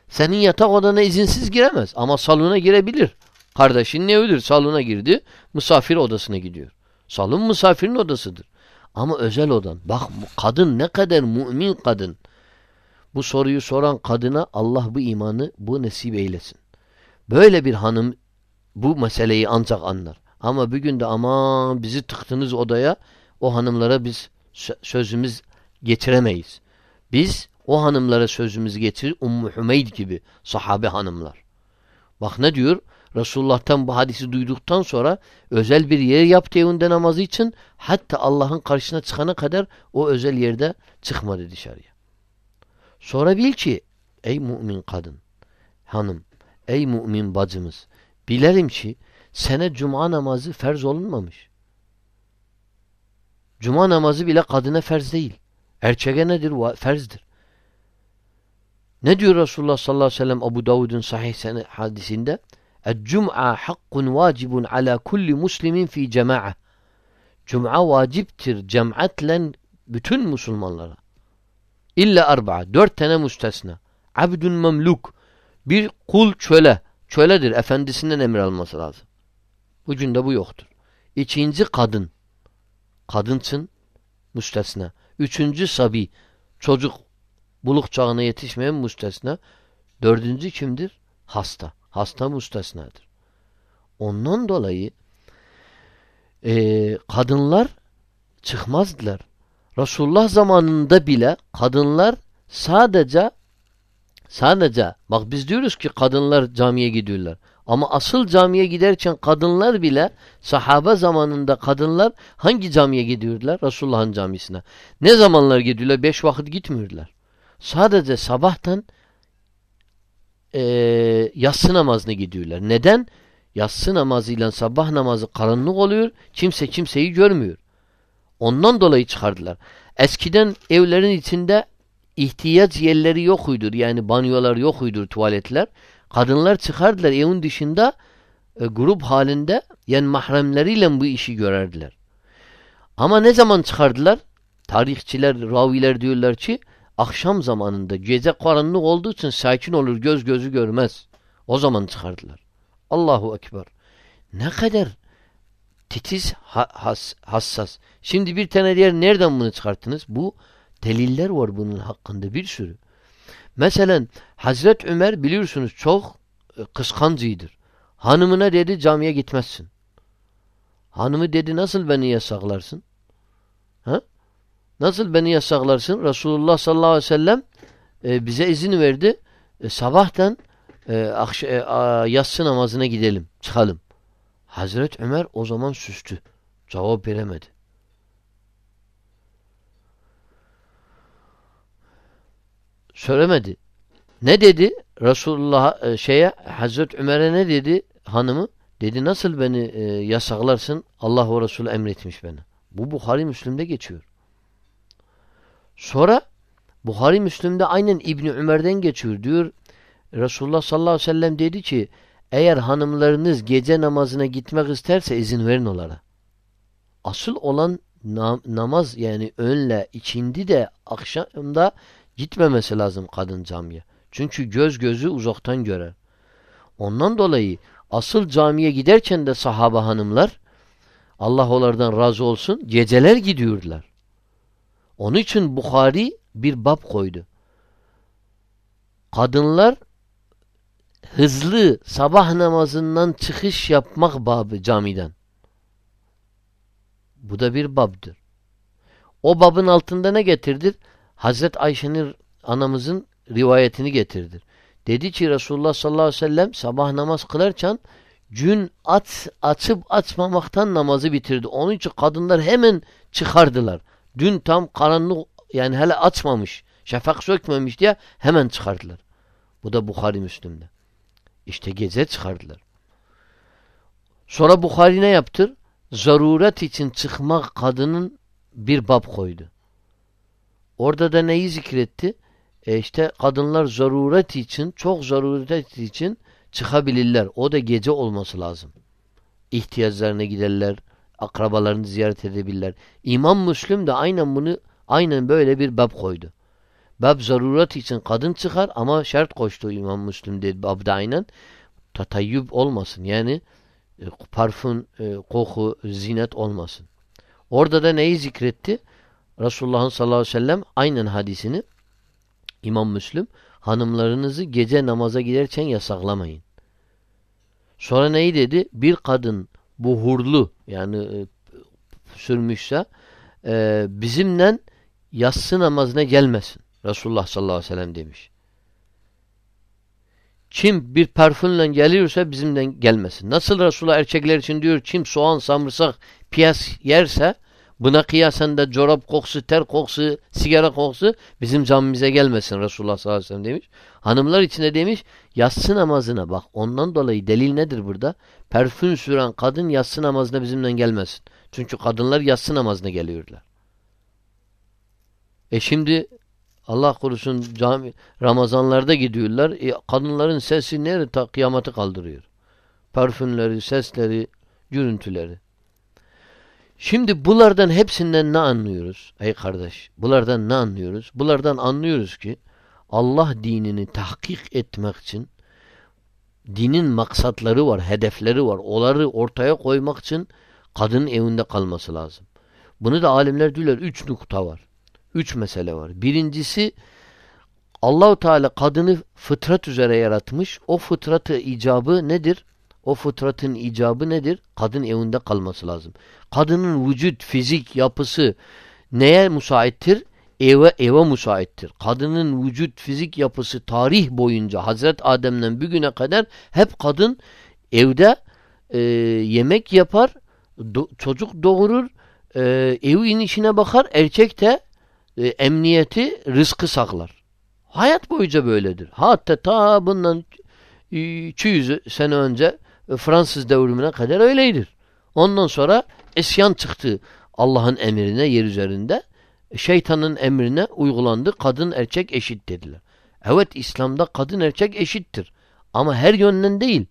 senin yatak odana izinsiz giremez. Ama salona girebilir. Kardeşin evidir. Salona girdi. Misafir odasına gidiyor. Salon misafirin odasıdır. Ama özel odan. Bak kadın ne kadar mümin kadın. Bu soruyu soran kadına Allah bu imanı bu nasip eylesin. Böyle bir hanım bu meseleyi ancak anlar. Ama bugün de aman bizi tıktınız odaya o hanımlara biz sözümüz getiremeyiz. Biz o hanımlara sözümüz getirir Ummu Hümeyd gibi sahabe hanımlar. Bak ne diyor? Resulullah'tan bu hadisi duyduktan sonra özel bir yer yaptı evinde namazı için. Hatta Allah'ın karşısına çıkana kadar o özel yerde çıkmadı dışarıya. Sonra bil ki ey mümin kadın, hanım, ey mümin bacımız bilerim ki sene cuma namazı ferz olunmamış. Cuma namazı bile kadına ferz değil. Erçeğe nedir? Ferzdir. Ne diyor Resulullah sallallahu aleyhi ve sellem Abu Davud'un sahih hadisinde? El-cum'a hakkun vacibun ala kulli muslimin fi cema'a. Cum'a vaciptir cem'atle bütün Müslümanlara. İlla arba'a. Dört tane müstesna. Abdun memluk. Bir kul çöle. Çöledir. Efendisinden emir alması lazım. Bu cünde bu yoktur. İkinci kadın. Kadınsın. Müstesna. Üçüncü sabi. Çocuk buluk çağına yetişmeyen müstesna. Dördüncü kimdir? Hasta. Hasta müstesnadır. Ondan dolayı e, kadınlar çıkmazdılar. Resulullah zamanında bile kadınlar sadece sadece bak biz diyoruz ki kadınlar camiye gidiyorlar. Ama asıl camiye giderken kadınlar bile sahaba zamanında kadınlar hangi camiye gidiyorlar? Resulullah'ın camisine. Ne zamanlar gidiyorlar? Beş vakit gitmiyorlar. Sadece sabahtan e, yatsı namazına gidiyorlar. Neden? Yatsı namazıyla sabah namazı karanlık oluyor. Kimse kimseyi görmüyor. Ondan dolayı çıkardılar. Eskiden evlerin içinde ihtiyaç yerleri yokuydur. Yani banyolar yokuydur, tuvaletler. Kadınlar çıkardılar evin dışında e, grup halinde yani mahremleriyle bu işi görerdiler. Ama ne zaman çıkardılar? Tarihçiler, raviler diyorlar ki akşam zamanında gece karanlık olduğu için sakin olur, göz gözü görmez. O zaman çıkardılar. Allahu Ekber. Ne kadar titiz, has, hassas. Şimdi bir tane diğer nereden bunu çıkarttınız? Bu deliller var bunun hakkında bir sürü. Mesela Hazret Ömer biliyorsunuz çok e, kıskancıydır. Hanımına dedi camiye gitmezsin. Hanımı dedi nasıl beni yasaklarsın? Ha? Nasıl beni yasaklarsın? Resulullah sallallahu aleyhi ve sellem e, bize izin verdi. E, sabahtan e, akş e, yatsı namazına gidelim, çıkalım. Hazret Ömer o zaman süstü. Cevap veremedi. Söylemedi. Ne dedi? Resulullah e, şeye Hazret Ömer'e ne dedi hanımı? Dedi nasıl beni e, yasaklarsın? Allah ve Resulü emretmiş beni. Bu Bukhari Müslim'de geçiyor. Sonra Buhari Müslim'de aynen İbni Ömer'den geçiyor. Diyor Resulullah sallallahu aleyhi ve sellem dedi ki eğer hanımlarınız gece namazına gitmek isterse izin verin onlara. Asıl olan nam namaz yani önle içindi de akşamda gitmemesi lazım kadın camiye. Çünkü göz gözü uzaktan görer. Ondan dolayı asıl camiye giderken de sahaba hanımlar Allah onlardan razı olsun geceler gidiyorlar. Onun için Bukhari bir bab koydu. Kadınlar hızlı sabah namazından çıkış yapmak babı camiden. Bu da bir babdır. O babın altında ne getirdir? Hazret Ayşe'nin anamızın rivayetini getirdir. Dedi ki Resulullah sallallahu aleyhi ve sellem sabah namaz kılarken gün aç, açıp açmamaktan namazı bitirdi. Onun için kadınlar hemen çıkardılar. Dün tam karanlık yani hele açmamış, şafak sökmemiş diye hemen çıkardılar. Bu da Bukhari Müslüm'de. İşte gece çıkardılar. Sonra Bukhari ne yaptır? Zaruret için çıkmak kadının bir bab koydu. Orada da neyi zikretti? E işte kadınlar zaruret için, çok zaruret için çıkabilirler. O da gece olması lazım. İhtiyaçlarına giderler, akrabalarını ziyaret edebilirler. İmam Müslüm de aynen bunu aynen böyle bir bab koydu. Bab zaruret için kadın çıkar ama şart koştu İmam Müslüm dedi babda aynen. Tatayyüb olmasın yani e, parfüm, e, koku, zinet olmasın. Orada da neyi zikretti? Resulullah'ın sallallahu aleyhi ve sellem aynen hadisini İmam Müslüm hanımlarınızı gece namaza giderken yasaklamayın. Sonra neyi dedi? Bir kadın buhurlu yani e, sürmüşse e, bizimle yatsı namazına gelmesin. Resulullah sallallahu aleyhi ve sellem demiş. Kim bir parfümle geliyorsa bizimden gelmesin. Nasıl Resulullah erkekler için diyor kim soğan, samırsak, piyas yerse buna kıyasen de çorap kokusu, ter kokusu, sigara kokusu bizim camimize gelmesin Resulullah sallallahu aleyhi ve sellem demiş. Hanımlar içinde demiş yatsı namazına bak ondan dolayı delil nedir burada? Parfüm süren kadın yatsı namazına bizimden gelmesin. Çünkü kadınlar yatsı namazına geliyorlar. E şimdi Allah korusun cami Ramazanlarda gidiyorlar. E, kadınların sesi nerede ta kıyameti kaldırıyor. Parfümleri, sesleri, görüntüleri. Şimdi bulardan hepsinden ne anlıyoruz? Ey kardeş, bulardan ne anlıyoruz? Bulardan anlıyoruz ki Allah dinini tahkik etmek için dinin maksatları var, hedefleri var. Onları ortaya koymak için kadının evinde kalması lazım. Bunu da alimler diyorlar. Üç nokta var. Üç mesele var. Birincisi Allahu Teala kadını fıtrat üzere yaratmış. O fıtratı icabı nedir? O fıtratın icabı nedir? Kadın evinde kalması lazım. Kadının vücut, fizik yapısı neye müsaittir? Eve eve müsaittir. Kadının vücut, fizik yapısı tarih boyunca Hazret Adem'den bugüne kadar hep kadın evde e, yemek yapar, do, çocuk doğurur, e, evin içine bakar, erkek de e, emniyeti, rızkı saklar. Hayat boyunca böyledir. Hatta ta bundan 200 sene önce e, Fransız devrimine kadar öyleydir. Ondan sonra isyan çıktı Allah'ın emrine yer üzerinde. Şeytanın emrine uygulandı. Kadın erkek eşit dediler. Evet İslam'da kadın erkek eşittir. Ama her yönden değil.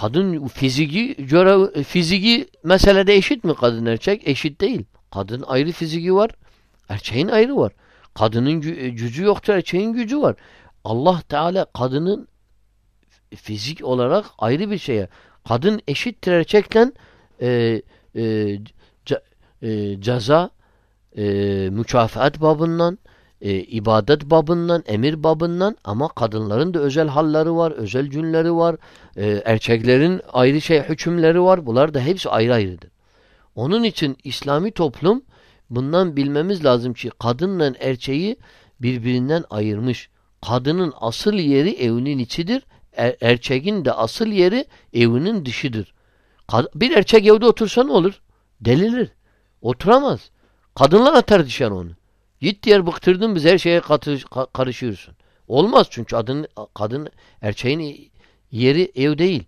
Kadın fiziki göre fiziki meselede eşit mi kadın erkek? Eşit değil. Kadın ayrı fiziki var. Erkeğin ayrı var. Kadının gü gücü yoktur, erkeğin gücü var. Allah Teala kadının fizik olarak ayrı bir şeye. Kadın eşittir erkekten e, e, ca, e, ceza e, mükafat babından e, ibadet babından, emir babından ama kadınların da özel halleri var, özel günleri var. E, erkeklerin ayrı şey hükümleri var. Bunlar da hepsi ayrı ayrıdır. Onun için İslami toplum bundan bilmemiz lazım ki kadınla erkeği birbirinden ayırmış. Kadının asıl yeri evinin içidir. Er, erkeğin de asıl yeri evinin dışıdır. Bir erkek evde otursa ne olur? Delilir. Oturamaz. Kadınlar atar dışarı onu. Git yer bıktırdın biz her şeye katı, karışıyorsun. Olmaz çünkü adın, kadın erkeğin yeri ev değil.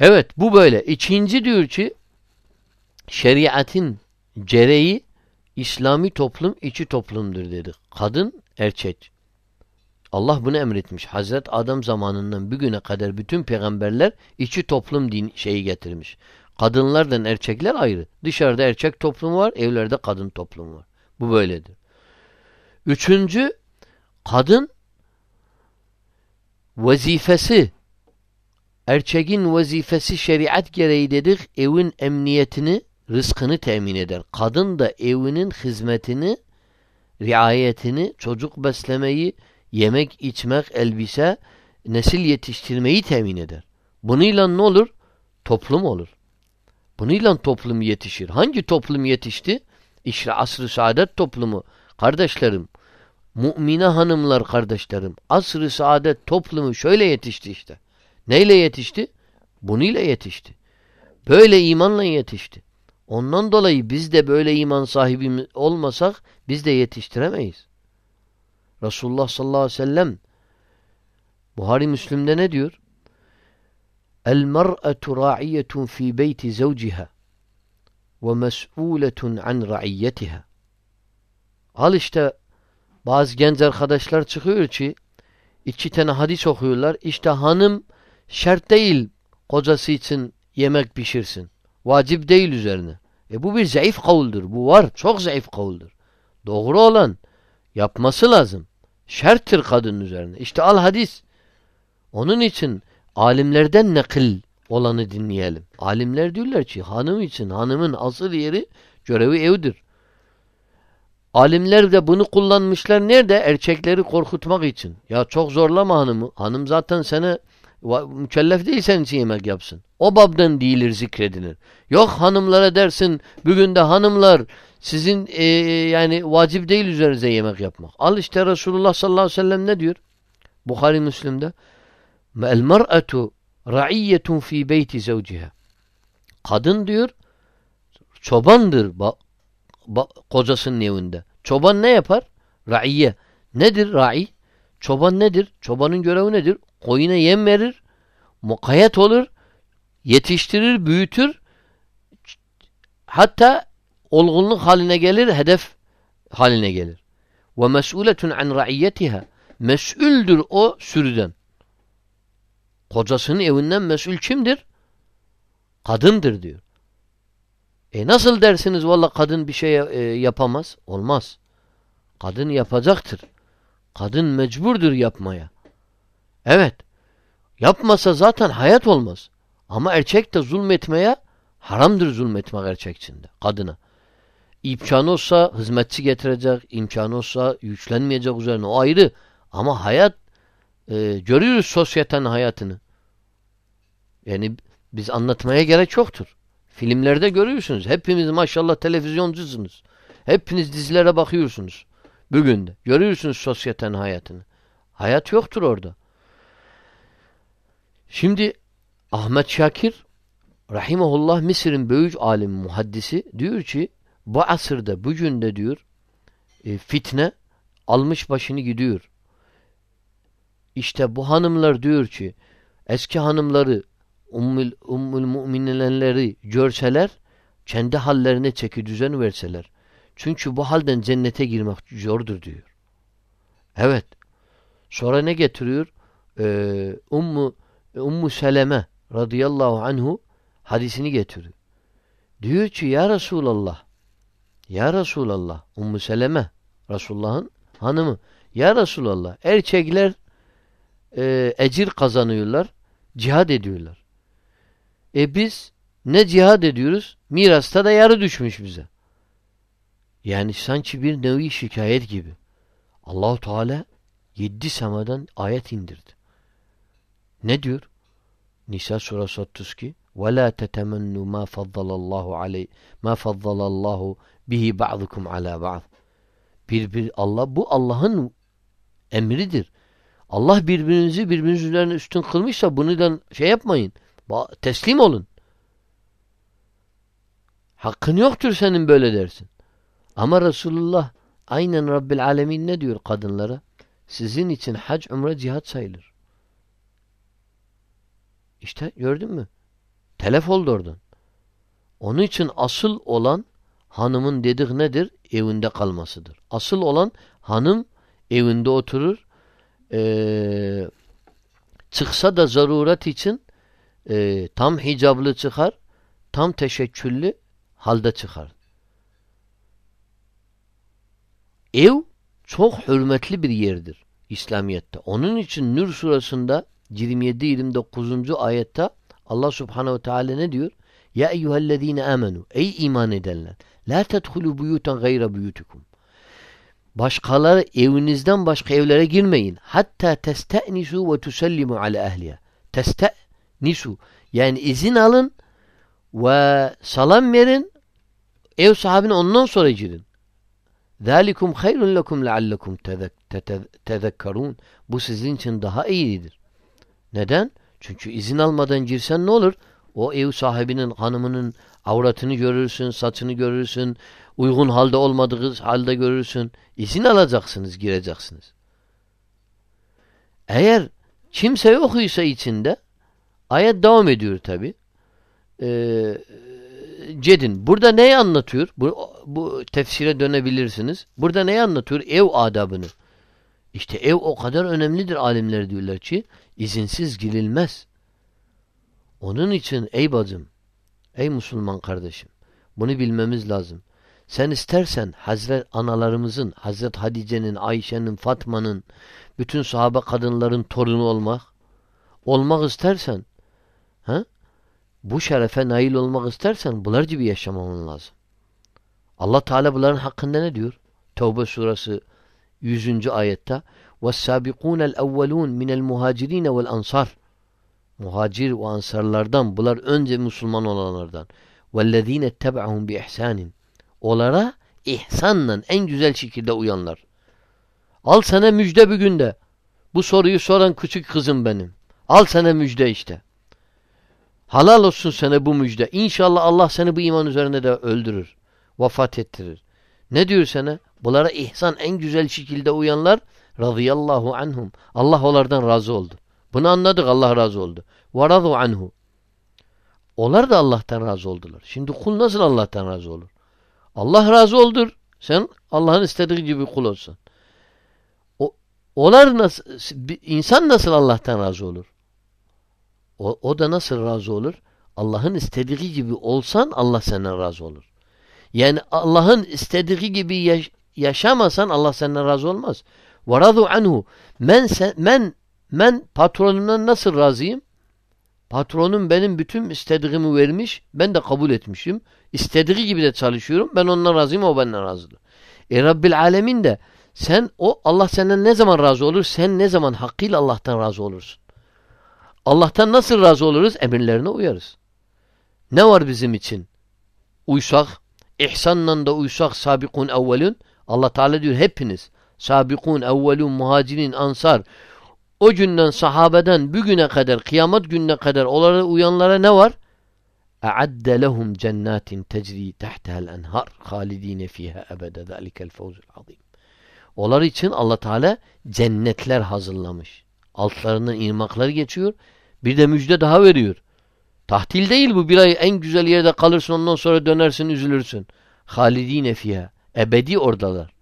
Evet bu böyle. İkinci diyor ki şeriatın gereği İslami toplum içi toplumdur dedi. Kadın erkek. Allah bunu emretmiş. Hazret Adam zamanından bugüne kadar bütün peygamberler içi toplum din şeyi getirmiş. Kadınlardan erkekler ayrı. Dışarıda erkek toplum var, evlerde kadın toplum var. Bu böyledir. Üçüncü, kadın vazifesi erkeğin vazifesi şeriat gereği dedik evin emniyetini rızkını temin eder. Kadın da evinin hizmetini, riayetini, çocuk beslemeyi, yemek içmek, elbise, nesil yetiştirmeyi temin eder. Bununla ne olur? Toplum olur. Bununla toplum yetişir. Hangi toplum yetişti? İşte asr-ı saadet toplumu. Kardeşlerim, mümine hanımlar kardeşlerim, asr-ı saadet toplumu şöyle yetişti işte. Neyle yetişti? Bununla yetişti. Böyle imanla yetişti. Ondan dolayı biz de böyle iman sahibi olmasak biz de yetiştiremeyiz. Resulullah sallallahu aleyhi ve sellem Buhari Müslim'de ne diyor? El mer'etu ra'iyetun fi beyti zavciha ve mes'uletun an ra'iyyetiha. Al işte bazı genç arkadaşlar çıkıyor ki iki tane hadis okuyorlar. İşte hanım şart değil kocası için yemek pişirsin. Vacip değil üzerine. E bu bir zayıf kavuldur. Bu var. Çok zayıf kavuldur. Doğru olan yapması lazım. Şerttir kadının üzerine. İşte al hadis. Onun için alimlerden nakil olanı dinleyelim. Alimler diyorlar ki hanım için hanımın asıl yeri görevi evdir. Alimler de bunu kullanmışlar nerede? Erkekleri korkutmak için. Ya çok zorlama hanımı. Hanım zaten sana mükellef değil senin için yemek yapsın. O babdan değilir zikredilir. Yok hanımlara dersin bugün de hanımlar sizin e, yani vacip değil üzerinize yemek yapmak. Al işte Resulullah sallallahu aleyhi ve sellem ne diyor? Bukhari Müslim'de el mer'atu ra'iyyetun fi beyti zevciha. Kadın diyor çobandır ba, ba, kocasının evinde. Çoban ne yapar? Ra'iyye. Nedir ra'i? Çoban nedir? Çobanın görevi nedir? Koyuna yem verir, mukayyet olur, yetiştirir, büyütür, hatta olgunluk haline gelir, hedef haline gelir. Ve mes'uletun an ra'iyyetiha. Mes'üldür o sürüden. Kocasının evinden mesul kimdir? Kadındır diyor. E nasıl dersiniz valla kadın bir şey e, yapamaz? Olmaz. Kadın yapacaktır. Kadın mecburdur yapmaya. Evet. Yapmasa zaten hayat olmaz. Ama erkek de zulmetmeye haramdır zulmetmek erkek içinde. Kadına. İmkanı olsa hizmetçi getirecek, imkanı olsa yüklenmeyecek üzerine o ayrı. Ama hayat e, görüyoruz sosyetenin hayatını. Yani biz anlatmaya gerek yoktur. Filmlerde görüyorsunuz. Hepimiz maşallah televizyoncusunuz. Hepiniz dizilere bakıyorsunuz. Bugün de. Görüyorsunuz sosyetenin hayatını. Hayat yoktur orada. Şimdi Ahmet Şakir Rahimahullah Mısır'ın büyük alim muhaddisi diyor ki bu asırda bugün de diyor e, fitne almış başını gidiyor. İşte bu hanımlar diyor ki eski hanımları ummul, ummul müminleri görseler kendi hallerine çeki düzen verseler. Çünkü bu halden cennete girmek zordur diyor. Evet. Sonra ne getiriyor? Ee, Ummu, Ummu Seleme radıyallahu anhu hadisini getiriyor. Diyor ki ya Resulallah ya Resulallah Ummu Seleme Resulullah'ın hanımı ya Resulallah erkekler e, ecir kazanıyorlar cihad ediyorlar. E biz ne cihad ediyoruz? Mirasta da yarı düşmüş bize. Yani sanki bir nevi şikayet gibi. Allahu Teala yedi semadan ayet indirdi. Ne diyor? Nisa suresi 32 وَلَا تَتَمَنُّوا مَا فَضَّلَ اللّٰهُ عَلَيْهِ مَا فَضَّلَ اللّٰهُ bihi ba'dukum ala ba'd. Bir Allah bu Allah'ın emridir. Allah birbirinizi birbiriniz üzerine üstün kılmışsa bunu da şey yapmayın. Teslim olun. Hakkın yoktur senin böyle dersin. Ama Resulullah aynen Rabbil Alemin ne diyor kadınlara? Sizin için hac, umre, cihat sayılır. İşte gördün mü? Telef oldu oradan. Onun için asıl olan hanımın dedik nedir? Evinde kalmasıdır. Asıl olan hanım evinde oturur. Ee, çıksa da zaruret için e, tam hicablı çıkar, tam teşekküllü halde çıkar. Ev çok hürmetli bir yerdir İslamiyet'te. Onun için Nur surasında 27-29. ayette Allah subhanehu teala ne diyor? Ya eyyühellezine amenu ey iman edenler La tedhulu buyutan gayra buyutukum. Başkaları evinizden başka evlere girmeyin. Hatta testenisu ve tusallimu ala ehliye. Testenisu yani izin alın ve salam verin. Ev sahibine ondan sonra girin. Zalikum hayrun lekum leallekum tezekkerun. Bu sizin için daha iyidir. Neden? Çünkü izin almadan girsen ne olur? O ev sahibinin, hanımının, avratını görürsün, saçını görürsün, uygun halde olmadığı halde görürsün. İzin alacaksınız, gireceksiniz. Eğer kimse yokuysa içinde ayet devam ediyor tabi. Ee, cedin. Burada neyi anlatıyor? Bu, bu tefsire dönebilirsiniz. Burada neyi anlatıyor? Ev adabını. İşte ev o kadar önemlidir alimler diyorlar ki izinsiz girilmez. Onun için ey bacım, ey Müslüman kardeşim bunu bilmemiz lazım. Sen istersen Hazret analarımızın, Hazret Hadice'nin, Ayşe'nin, Fatma'nın, bütün sahabe kadınların torunu olmak, olmak istersen, ha? bu şerefe nail olmak istersen bunlar gibi yaşamaman lazım. Allah Teala bunların hakkında ne diyor? Tevbe suresi 100. ayette وَالسَّابِقُونَ الْاَوَّلُونَ مِنَ الْمُهَاجِرِينَ وَالْاَنْصَارِ Muhacir ve ansarlardan, bunlar önce Müslüman olanlardan. وَالَّذ۪ينَ اتَّبَعُهُمْ بِإِحْسَانٍ Onlara ihsanla en güzel şekilde uyanlar. Al sana müjde bir günde. Bu soruyu soran küçük kızım benim. Al sana müjde işte. Halal olsun sana bu müjde. İnşallah Allah seni bu iman üzerine de öldürür. Vefat ettirir. Ne diyor sana? Bunlara ihsan en güzel şekilde uyanlar radıyallahu anhum. Allah onlardan razı oldu. Bunu anladık Allah razı oldu. Ve radu anhu. Onlar da Allah'tan razı oldular. Şimdi kul nasıl Allah'tan razı olur? Allah razı oldur. Sen Allah'ın istediği gibi kul olsun. O, onlar nasıl, insan nasıl Allah'tan razı olur? O, o da nasıl razı olur? Allah'ın istediği gibi olsan Allah senden razı olur. Yani Allah'ın istediği gibi yaş yaşamasan Allah senden razı olmaz. وَرَضُوا anhu. Men, sen, men, men patronumdan nasıl razıyım? Patronum benim bütün istediğimi vermiş. Ben de kabul etmişim. İstediği gibi de çalışıyorum. Ben ondan razıyım. O benden razıdır. E Rabbil Alemin de sen o Allah senden ne zaman razı olur? Sen ne zaman hakkıyla Allah'tan razı olursun? Allah'tan nasıl razı oluruz? Emirlerine uyarız. Ne var bizim için? Uysak, ihsanla da uysak sabikun evvelun. Allah Teala diyor hepiniz sabikun evvelun muhacirin ansar o günden sahabeden bugüne kadar kıyamet gününe kadar onlara uyanlara ne var? اَعَدَّ لَهُمْ جَنَّاتٍ تَجْرِي تَحْتَهَا الْاَنْهَارِ خَالِد۪ينَ ف۪يهَا اَبَدَ ذَٰلِكَ الْفَوْزُ الْعَظِيمِ Onlar için Allah Teala cennetler hazırlamış. Altlarından irmaklar geçiyor. Bir de müjde daha veriyor. Tahtil değil bu. Bir ay en güzel yerde kalırsın ondan sonra dönersin üzülürsün. Halidine fiha. Ebedi oradalar.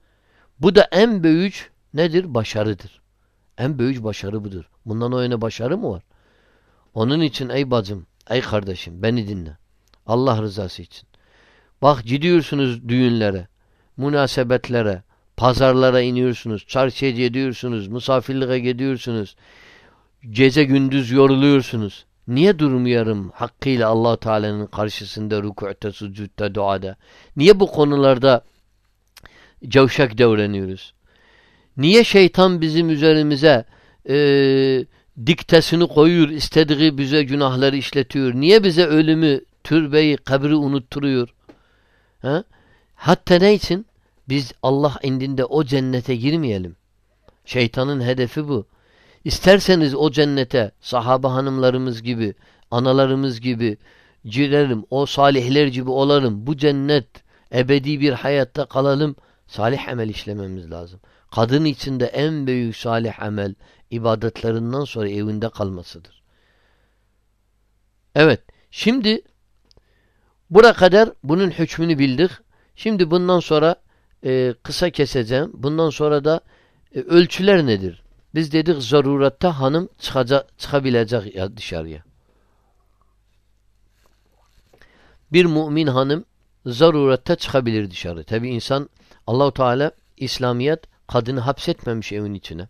Bu da en büyük nedir? Başarıdır. En büyük başarı budur. Bundan o başarı mı var? Onun için ey bacım, ey kardeşim beni dinle. Allah rızası için. Bak gidiyorsunuz düğünlere, münasebetlere, pazarlara iniyorsunuz, çarşıya gidiyorsunuz, misafirliğe gidiyorsunuz. Gece gündüz yoruluyorsunuz. Niye durmuyorum hakkıyla allah Teala'nın karşısında rükûte, sucudda, duada? Niye bu konularda cevşek devreniyoruz? Niye şeytan bizim üzerimize e, diktesini koyuyor, istediği bize günahları işletiyor? Niye bize ölümü, türbeyi, kabri unutturuyor? Ha? Hatta ne için? Biz Allah indinde o cennete girmeyelim. Şeytanın hedefi bu. İsterseniz o cennete sahaba hanımlarımız gibi, analarımız gibi girelim, o salihler gibi olalım. Bu cennet ebedi bir hayatta kalalım. Salih amel işlememiz lazım. Kadın içinde en büyük salih amel ibadetlerinden sonra evinde kalmasıdır. Evet. Şimdi bura kadar bunun hükmünü bildik. Şimdi bundan sonra e, kısa keseceğim. Bundan sonra da e, ölçüler nedir? Biz dedik zarurette hanım çıkacak, çıkabilecek ya dışarıya. Bir mümin hanım zarurette çıkabilir dışarı. Tabi insan Allahu Teala İslamiyet kadını hapsetmemiş evin içine.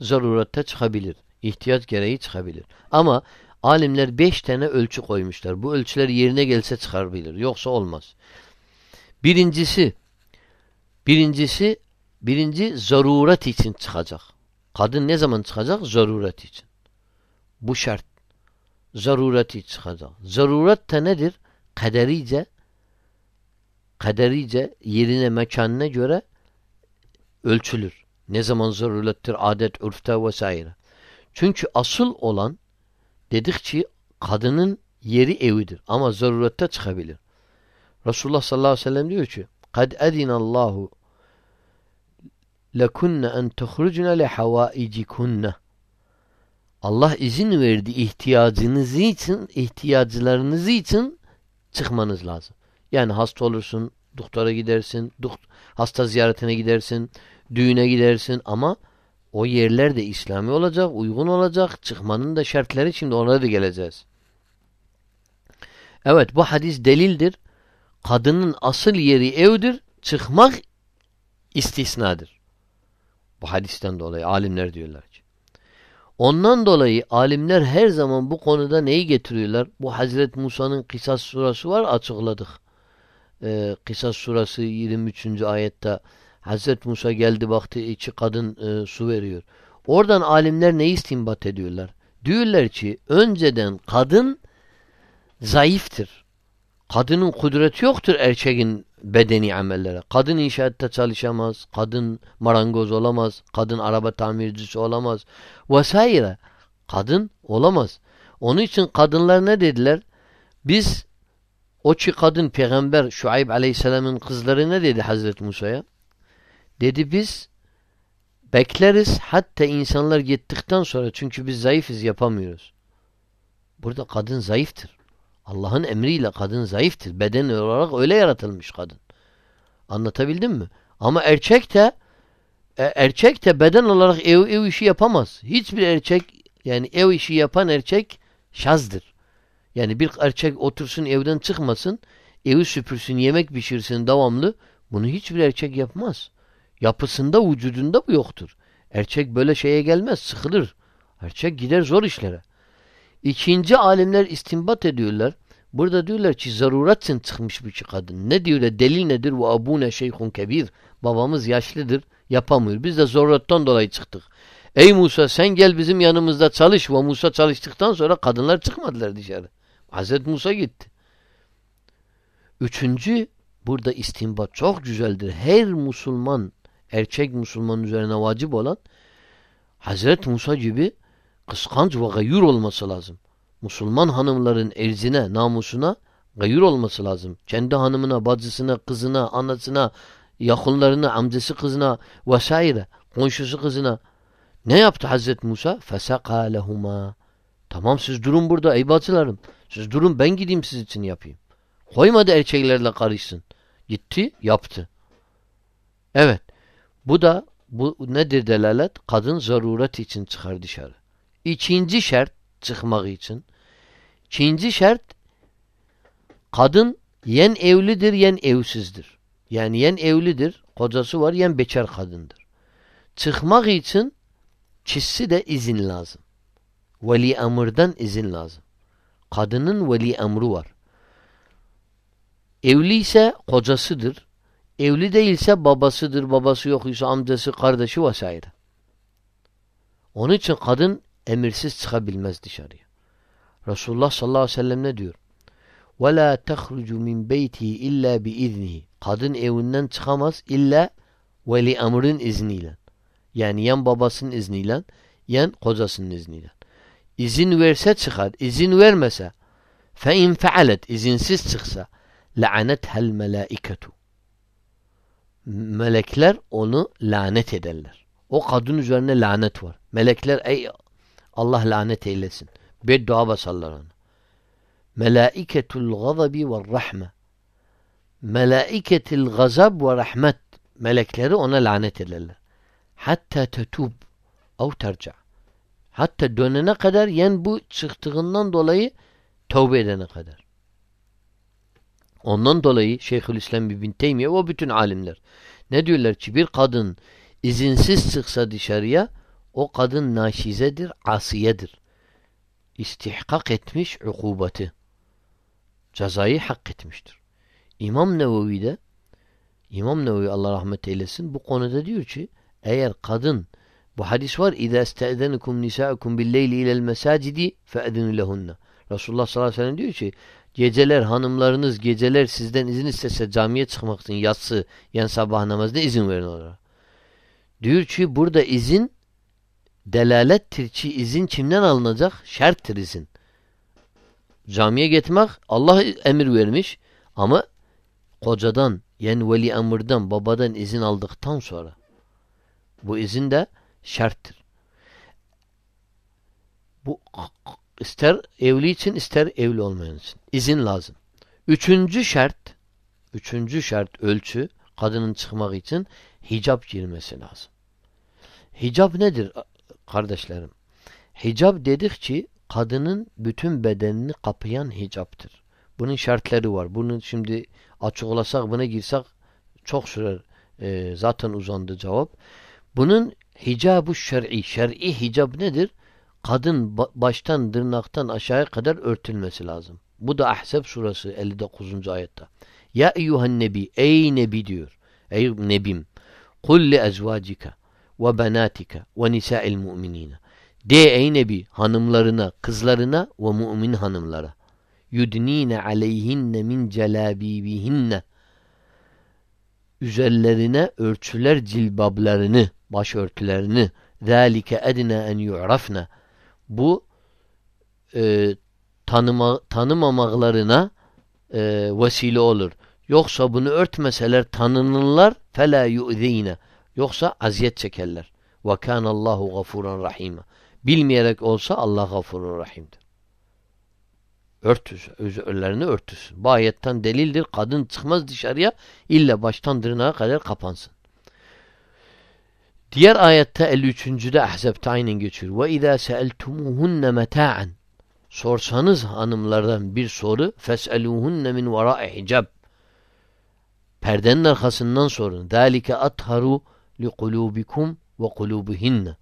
Zarurette çıkabilir. İhtiyaç gereği çıkabilir. Ama alimler beş tane ölçü koymuşlar. Bu ölçüler yerine gelse çıkabilir. Yoksa olmaz. Birincisi birincisi birinci zaruret için çıkacak. Kadın ne zaman çıkacak? Zaruret için. Bu şart. Zarureti çıkacak. Zaruret de nedir? Kaderice kaderice yerine mekanına göre ölçülür. Ne zaman zarurettir, adet, örfte vesaire. Çünkü asıl olan dedikçe kadının yeri evidir ama zarurette çıkabilir. Resulullah sallallahu aleyhi ve sellem diyor ki: "Kad edinallahu lekunne en tuhrucuna li havaicikunne." Allah izin verdi ihtiyacınız için, ihtiyacılarınız için çıkmanız lazım. Yani hasta olursun, doktora gidersin, hasta ziyaretine gidersin, düğüne gidersin ama o yerler de İslami olacak, uygun olacak. Çıkmanın da şartları şimdi onlara da geleceğiz. Evet bu hadis delildir. Kadının asıl yeri evdir. Çıkmak istisnadır. Bu hadisten dolayı alimler diyorlar ki. Ondan dolayı alimler her zaman bu konuda neyi getiriyorlar? Bu Hazret Musa'nın Kısas surası var açıkladık. Ee, Kısas surası 23. ayette Hazret Musa geldi baktı iki kadın e, su veriyor. Oradan alimler ne istinbat ediyorlar? Diyorlar ki önceden kadın zayıftır. Kadının kudreti yoktur erkeğin bedeni amellere. Kadın inşaatta çalışamaz, kadın marangoz olamaz, kadın araba tamircisi olamaz vesaire. Kadın olamaz. Onun için kadınlar ne dediler? Biz o ki kadın peygamber Şuayb aleyhisselamın kızları ne dedi Hazreti Musa'ya? Dedi biz bekleriz hatta insanlar gittikten sonra çünkü biz zayıfız yapamıyoruz. Burada kadın zayıftır. Allah'ın emriyle kadın zayıftır. Beden olarak öyle yaratılmış kadın. Anlatabildim mi? Ama erkek de e, erkek de beden olarak ev, ev işi yapamaz. Hiçbir erkek yani ev işi yapan erkek şazdır. Yani bir erkek otursun evden çıkmasın, evi süpürsün, yemek pişirsin devamlı. Bunu hiçbir erkek yapmaz. Yapısında, vücudunda bu yoktur. Erkek böyle şeye gelmez, sıkılır. Erkek gider zor işlere. İkinci alimler istinbat ediyorlar. Burada diyorlar ki zaruretin çıkmış bir kadın. Ne diyorlar? Delil nedir? Ve abune şeyhun kebir. Babamız yaşlıdır, yapamıyor. Biz de zaruretten dolayı çıktık. Ey Musa sen gel bizim yanımızda çalış. Ve Musa çalıştıktan sonra kadınlar çıkmadılar dışarı. Hazreti Musa gitti. Üçüncü burada istinbat çok güzeldir. Her Müslüman, erkek Müslüman üzerine vacip olan Hazreti Musa gibi kıskanç ve gayur olması lazım. Müslüman hanımların erzine, namusuna gayur olması lazım. Kendi hanımına, bacısına, kızına, anasına, yakınlarına, amcası kızına vesaire, komşusu kızına ne yaptı Hazreti Musa? فَسَقَى لَهُمَا Tamam siz durun burada ey bacılarım. Siz durun ben gideyim siz için yapayım. Koymadı erkeklerle karışsın. Gitti yaptı. Evet. Bu da bu nedir delalet? Kadın zaruret için çıkar dışarı. İkinci şart çıkmak için. İkinci şart kadın yen evlidir yen evsizdir. Yani yen evlidir, kocası var, yen bekar kadındır. Çıkmak için kişisi de izin lazım. Veli emrden izin lazım. Kadının veli emri var. Evli ise kocasıdır. Evli değilse babasıdır, babası yok ise amcası, kardeşi vesaire. Onun için kadın emirsiz çıkabilmez dışarıya. Resulullah sallallahu aleyhi ve sellem ne diyor? وَلَا تَخْرُجُ مِنْ بَيْتِهِ اِلَّا بِاِذْنِهِ Kadın evinden çıkamaz illa veli emrin izniyle. Yani yan babasının izniyle, yan kocasının izniyle. İzin verse çıkar. İzin vermese fe in fealet izinsiz çıksa la'anethel melaiketu melekler onu lanet ederler. O kadın üzerine lanet var. Melekler ey Allah lanet eylesin. Beddua basarlar ona. Melaiketul gazabi ve rahme. Melaiketil gazab ve rahmet. Melekleri ona lanet ederler. Hatta tetub ev terca. Hatta dönene kadar yen bu çıktığından dolayı tövbe edene kadar. Ondan dolayı Şeyhülislam bin Teymiye ve bütün alimler ne diyorlar ki bir kadın izinsiz çıksa dışarıya o kadın naşizedir, asiyedir. İstihkak etmiş ukubeti. Cezayı hak etmiştir. İmam Nevevi de İmam Nevevi Allah rahmet eylesin bu konuda diyor ki eğer kadın bu hadis var. İza estezenukum nisaukum billeyli ilel mesacidi fe'edinu lehunna. Resulullah sallallahu aleyhi ve sellem diyor ki geceler hanımlarınız geceler sizden izin istese camiye çıkmak için yatsı yani sabah namazına izin verin onlara. Diyor ki burada izin delalettir ki izin kimden alınacak? Şerttir izin. Camiye gitmek Allah emir vermiş ama kocadan yani veli emirden babadan izin aldıktan sonra bu izin de şarttır. Bu ister evli için ister evli olmayan için. izin lazım. Üçüncü şart üçüncü şart ölçü kadının çıkmak için hicap girmesi lazım. Hicap nedir kardeşlerim? Hicap dedik ki kadının bütün bedenini kapayan hicaptır. Bunun şartları var. Bunu şimdi açıklasak buna girsek çok sürer. E, zaten uzandı cevap. Bunun Hicabu şer'i. Şer'i hicab nedir? Kadın baştan tırnaktan aşağıya kadar örtülmesi lazım. Bu da Ahzab surası 59. ayette. Ya eyyuhan nebi ey nebi diyor. Ey nebim kul li ezvacika ve benatika ve nisa'il mu'minina. De ey nebi hanımlarına, kızlarına ve mümin hanımlara. yudnine aleyhinne min celabibihinne üzerlerine örtüler cilbablarını, başörtülerini zâlike edne en yu'rafne bu e, tanıma, tanımamaklarına e, vesile olur. Yoksa bunu örtmeseler tanınırlar fela yu'zine. Yoksa aziyet çekerler. Ve kânallahu gafuran rahîmâ. Bilmeyerek olsa Allah gafurun rahimdir. Örtüsün. Üzerlerini örtüsün. Bu ayetten delildir. Kadın çıkmaz dışarıya illa baştan dırnağa kadar kapansın. Diğer ayette 53. Ahzab'ta aynen geçiyor. Ve izâ seeltumuhunne meta'an Sorsanız hanımlardan bir soru fes'eluhunne min vera'i hicab Perdenin arkasından sorun. Zalike atharu li kulubikum ve kulubihinne.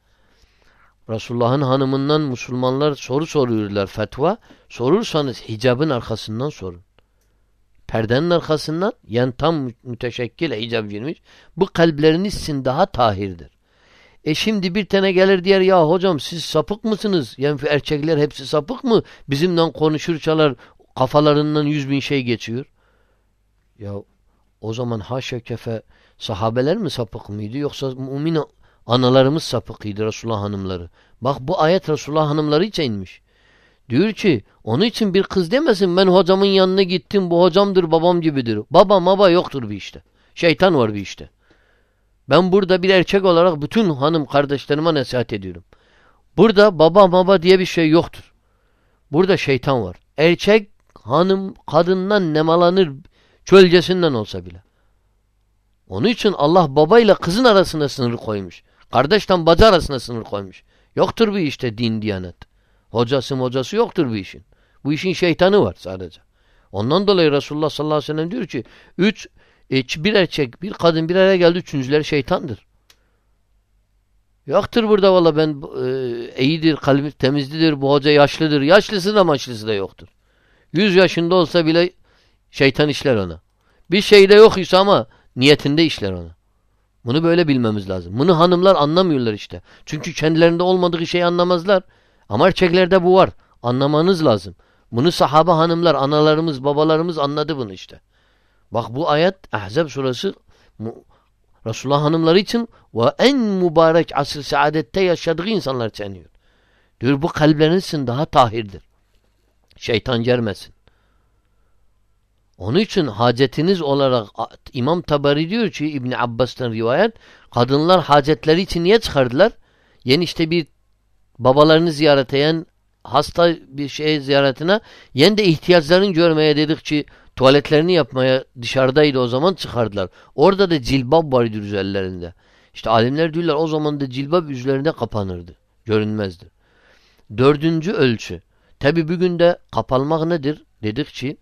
Resulullah'ın hanımından Müslümanlar soru soruyorlar fetva. Sorursanız hicabın arkasından sorun. Perdenin arkasından yani tam müteşekkil hicab girmiş. Bu kalpleriniz için daha tahirdir. E şimdi bir tane gelir diğer ya hocam siz sapık mısınız? Yani erkekler hepsi sapık mı? Bizimle konuşur çalar kafalarından yüz bin şey geçiyor. Ya o zaman haşa kefe sahabeler mi sapık mıydı yoksa mümin analarımız sapıkıydı Resulullah hanımları. Bak bu ayet Resulullah hanımları için inmiş. Diyor ki onun için bir kız demesin ben hocamın yanına gittim bu hocamdır babam gibidir. Baba baba yoktur bir işte. Şeytan var bir işte. Ben burada bir erkek olarak bütün hanım kardeşlerime nasihat ediyorum. Burada baba baba diye bir şey yoktur. Burada şeytan var. Erkek hanım kadından nemalanır çölcesinden olsa bile. Onun için Allah babayla kızın arasında sınır koymuş. Kardeşten bacı arasında sınır koymuş. Yoktur bir işte din diyanet. Hocası hocası yoktur bu işin. Bu işin şeytanı var sadece. Ondan dolayı Resulullah sallallahu aleyhi ve sellem diyor ki üç e, bir erkek, bir kadın bir araya geldi. Üçüncüleri şeytandır. Yoktur burada valla ben e, iyidir, kalbi temizlidir, bu hoca yaşlıdır. Yaşlısı da maçlısı da yoktur. Yüz yaşında olsa bile şeytan işler ona. Bir şeyde yok ise ama niyetinde işler ona. Bunu böyle bilmemiz lazım. Bunu hanımlar anlamıyorlar işte. Çünkü kendilerinde olmadığı şeyi anlamazlar. Ama erkeklerde bu var. Anlamanız lazım. Bunu sahaba hanımlar, analarımız, babalarımız anladı bunu işte. Bak bu ayet Ahzab suresi Resulullah hanımları için ve en mübarek asır saadette yaşadığı insanlar çeniyor. Diyor bu kalplerinizin daha tahirdir. Şeytan gelmesin. Onun için hacetiniz olarak İmam Tabari diyor ki İbni Abbas'tan rivayet kadınlar hacetleri için niye çıkardılar? Yeni işte bir babalarını ziyarete hasta bir şey ziyaretine yen de ihtiyaçlarını görmeye dedik ki Tuvaletlerini yapmaya dışarıdaydı o zaman çıkardılar. Orada da cilbab vardı üzerlerinde. İşte alimler diyorlar o zaman da cilbab üzerinde kapanırdı. Görünmezdi. Dördüncü ölçü. Tabi bugün de kapanmak nedir? Dedik ki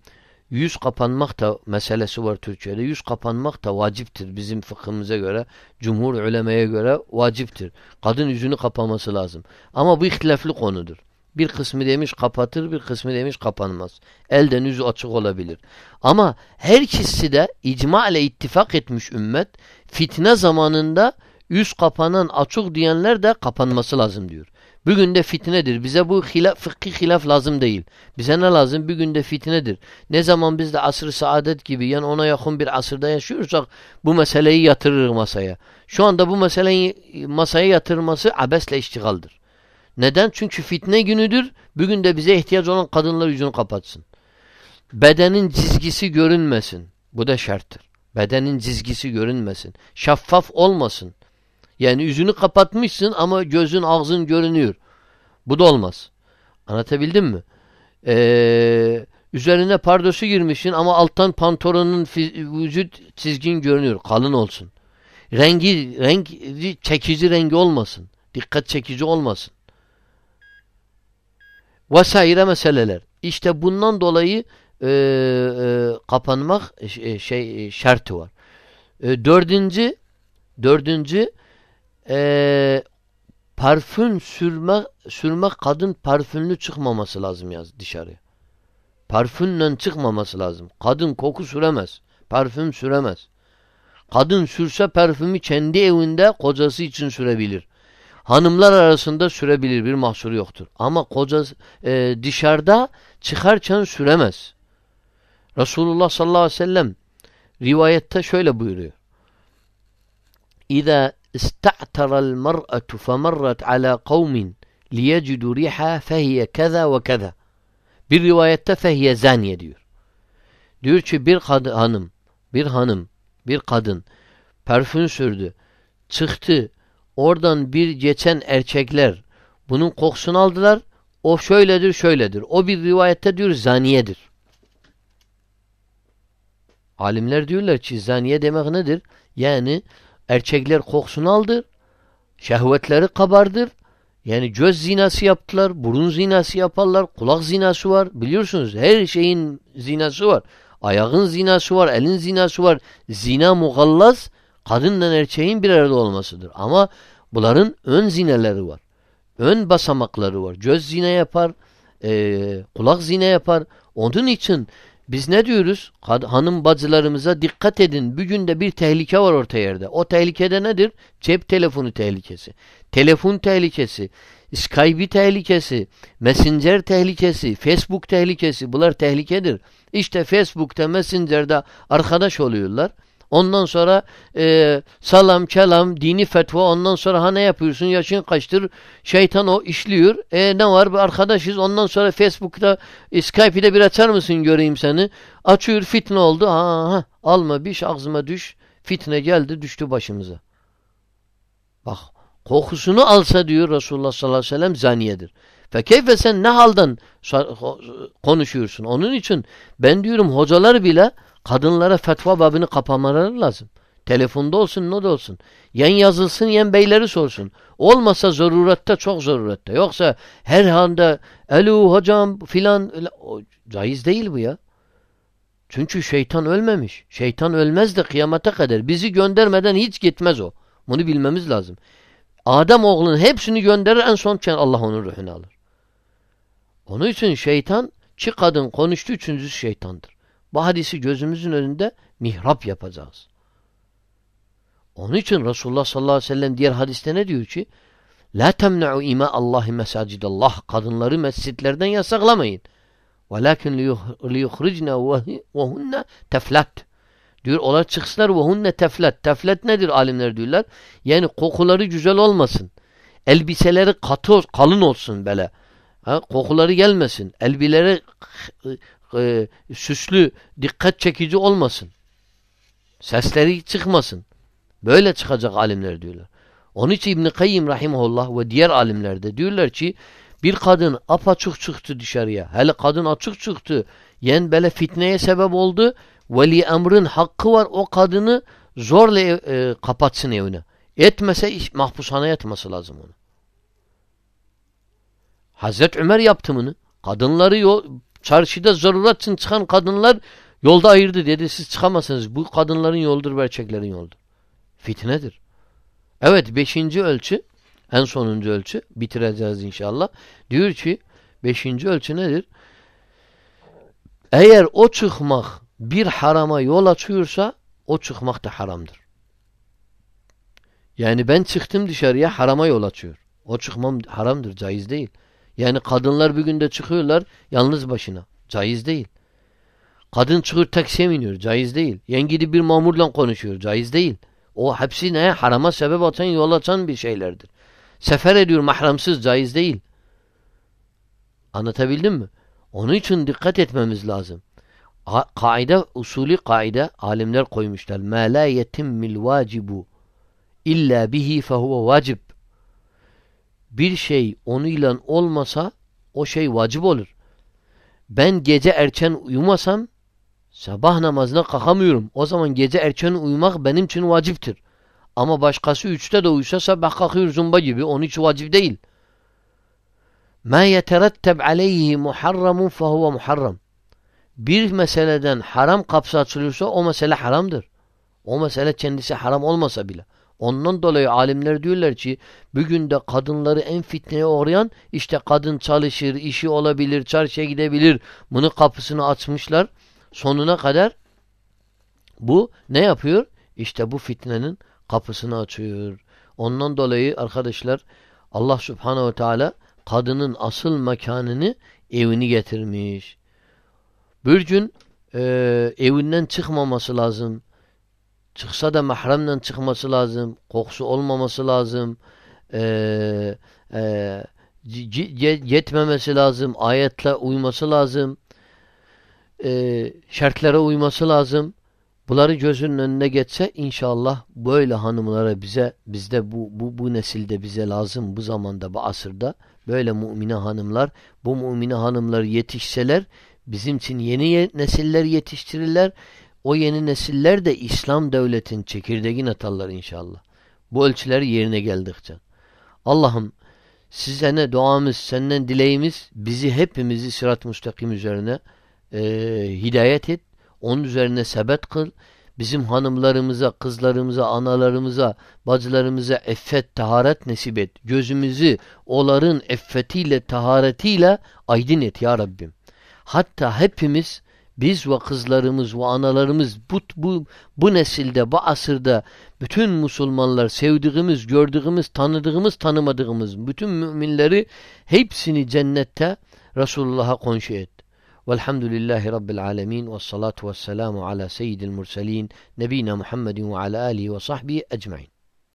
yüz kapanmak da meselesi var Türkiye'de. Yüz kapanmak da vaciptir bizim fıkhımıza göre. Cumhur ulemeye göre vaciptir. Kadın yüzünü kapaması lazım. Ama bu ihtilaflı konudur. Bir kısmı demiş kapatır, bir kısmı demiş kapanmaz. Elden yüzü açık olabilir. Ama her ikisi de icma ile ittifak etmiş ümmet fitne zamanında yüz kapanan açık diyenler de kapanması lazım diyor. Bugün de fitnedir. Bize bu hilaf, fıkhi hilaf lazım değil. Bize ne lazım? Bugün de fitnedir. Ne zaman biz de asr-ı saadet gibi yani ona yakın bir asırda yaşıyorsak bu meseleyi yatırır masaya. Şu anda bu meseleyi masaya yatırması abesle iştigaldir. Neden? Çünkü fitne günüdür. Bugün de bize ihtiyaç olan kadınlar yüzünü kapatsın. Bedenin çizgisi görünmesin. Bu da şarttır. Bedenin çizgisi görünmesin. Şeffaf olmasın. Yani yüzünü kapatmışsın ama gözün ağzın görünüyor. Bu da olmaz. Anlatabildim mi? Ee, üzerine pardosu girmişsin ama alttan pantolonun vücut çizgin görünüyor. Kalın olsun. Rengi, renk çekici rengi olmasın. Dikkat çekici olmasın vesaire meseleler. İşte bundan dolayı e, e, kapanmak e, şey e, şartı var. E, dördüncü dördüncü e, parfüm sürme sürme kadın parfümlü çıkmaması lazım yaz dışarıya. Parfümle çıkmaması lazım. Kadın koku süremez. Parfüm süremez. Kadın sürse parfümü kendi evinde kocası için sürebilir. Hanımlar arasında sürebilir bir mahsuru yoktur. Ama koca e, dışarıda çıkarken süremez. Resulullah sallallahu aleyhi ve sellem rivayette şöyle buyuruyor. İza ista'taral mar'atu femarrat ala kavmin liyecidu riha fehiye keza ve keza. Bir rivayette fehiye zaniye diyor. Diyor ki bir hanım, bir hanım, bir kadın parfüm sürdü. Çıktı. Oradan bir geçen erkekler bunun kokusunu aldılar. O şöyledir, şöyledir. O bir rivayette diyor zaniyedir. Alimler diyorlar ki zaniye demek nedir? Yani erkekler kokusunu aldı, şehvetleri kabardır. Yani göz zinası yaptılar, burun zinası yaparlar, kulak zinası var. Biliyorsunuz her şeyin zinası var. Ayağın zinası var, elin zinası var. Zina mugallaz kadınla erkeğin bir arada olmasıdır. Ama bunların ön zineleri var. Ön basamakları var. Göz zine yapar, e, kulak zine yapar. Onun için biz ne diyoruz? Hanım bacılarımıza dikkat edin. Bugün de bir tehlike var orta yerde. O tehlikede nedir? Cep telefonu tehlikesi. Telefon tehlikesi. Skype tehlikesi. Messenger tehlikesi. Facebook tehlikesi. Bunlar tehlikedir. İşte Facebook'ta, Messenger'da arkadaş oluyorlar. Ondan sonra e, salam kelam dini fetva ondan sonra ha ne yapıyorsun yaşın kaçtır şeytan o işliyor. E ne var bir arkadaşız ondan sonra Facebook'ta e, Skype'de bir açar mısın göreyim seni. Açıyor fitne oldu. Ha, ha alma bir şey ağzıma düş. Fitne geldi düştü başımıza. Bak kokusunu alsa diyor Resulullah sallallahu aleyhi ve sellem zaniyedir. Fekeyfe sen ne halden konuşuyorsun? Onun için ben diyorum hocalar bile kadınlara fetva babını kapamaları lazım. Telefonda olsun ne de olsun. Yen yazılsın yen beyleri sorsun. Olmasa zarurette çok zarurette. Yoksa her anda elu hocam filan caiz değil bu ya. Çünkü şeytan ölmemiş. Şeytan ölmez de kıyamete kadar. Bizi göndermeden hiç gitmez o. Bunu bilmemiz lazım. Adem oğlunun hepsini gönderir en son Allah onun ruhunu alır. Onun için şeytan çi kadın konuştu üçüncüsü şeytandır. Bu hadisi gözümüzün önünde mihrap yapacağız. Onun için Resulullah sallallahu aleyhi ve sellem diğer hadiste ne diyor ki? La temne'u ima Allahi mesacidallah. Kadınları mescitlerden yasaklamayın. Velakin liyuhricna ve hunne teflat. Diyor onlar çıksınlar ve teflat. Teflat nedir alimler diyorlar? Yani kokuları güzel olmasın. Elbiseleri katı kalın olsun böyle. Ha, kokuları gelmesin. Elbileri e, süslü, dikkat çekici olmasın. Sesleri çıkmasın. Böyle çıkacak alimler diyorlar. Onun için İbn-i Kayyim Rahimullah ve diğer alimler de diyorlar ki bir kadın apaçık çıktı dışarıya. Hele kadın açık çıktı. Yen böyle fitneye sebep oldu. Veli emrin hakkı var o kadını zorla e, kapatsın evine. Etmese mahpushaneye yatması lazım onu. Hazreti Ömer yaptı bunu. Kadınları çarşıda zaruret için çıkan kadınlar yolda ayırdı dedi. Siz çıkamazsınız. Bu kadınların yoldur erkeklerin yoldur. Fitnedir. Evet beşinci ölçü en sonuncu ölçü bitireceğiz inşallah. Diyor ki beşinci ölçü nedir? Eğer o çıkmak bir harama yol açıyorsa o çıkmak da haramdır. Yani ben çıktım dışarıya harama yol açıyor. O çıkmam haramdır, caiz değil. Yani kadınlar bir günde çıkıyorlar yalnız başına. Caiz değil. Kadın çıkıyor taksiye biniyor. Caiz değil. Yengidi bir mamurla konuşuyor. Caiz değil. O hepsi ne? Harama sebep atan, yol açan bir şeylerdir. Sefer ediyor mahremsiz. Caiz değil. Anlatabildim mi? Onun için dikkat etmemiz lazım. Kaide, usulü kaide alimler koymuşlar. مَا لَا يَتِمِّ الْوَاجِبُ illa bihi fehuve vacib bir şey onunla olmasa o şey vacip olur. Ben gece erken uyumasam sabah namazına kalkamıyorum. O zaman gece erken uyumak benim için vaciptir. Ama başkası üçte de uyusa sabah kalkıyor zumba gibi. Onun için vacip değil. Ma yeteretteb aleyhi muharramun fehuve muharram. Bir meseleden haram kapsa açılıyorsa o mesele haramdır. O mesele kendisi haram olmasa bile. Ondan dolayı alimler diyorlar ki bugün de kadınları en fitneye uğrayan işte kadın çalışır, işi olabilir, çarşıya gidebilir. Bunu kapısını açmışlar. Sonuna kadar bu ne yapıyor? İşte bu fitnenin kapısını açıyor. Ondan dolayı arkadaşlar Allah subhanehu ve teala kadının asıl mekanını evini getirmiş. Bir gün e, evinden çıkmaması lazım. Çıksa da mahremden çıkması lazım. Kokusu olmaması lazım. E, e, yetmemesi lazım. Ayetle uyması lazım. E, şartlara uyması lazım. Bunları gözünün önüne geçse inşallah böyle hanımlara bize bizde bu bu bu nesilde bize lazım bu zamanda bu asırda böyle mümine hanımlar bu mümine hanımlar yetişseler bizim için yeni nesiller yetiştirirler. O yeni nesiller de İslam devletin çekirdeğini atarlar inşallah. Bu ölçüler yerine geldikçe. Allah'ım size ne duamız, senden dileğimiz bizi hepimizi sırat-ı müstakim üzerine e, hidayet et. Onun üzerine sebet kıl. Bizim hanımlarımıza, kızlarımıza, analarımıza, bacılarımıza effet, taharet nasip et. Gözümüzü onların effetiyle, taharetiyle aydın et ya Rabbim. Hatta hepimiz biz ve kızlarımız ve analarımız bu, bu, bu nesilde, bu asırda bütün Müslümanlar sevdiğimiz, gördüğümüz, tanıdığımız, tanımadığımız bütün müminleri hepsini cennette Resulullah'a konşu et. Velhamdülillahi Rabbil alemin ve salatu ve selamu ala seyyidil murselin nebina Muhammedin ve ala alihi ve sahbihi ecmain.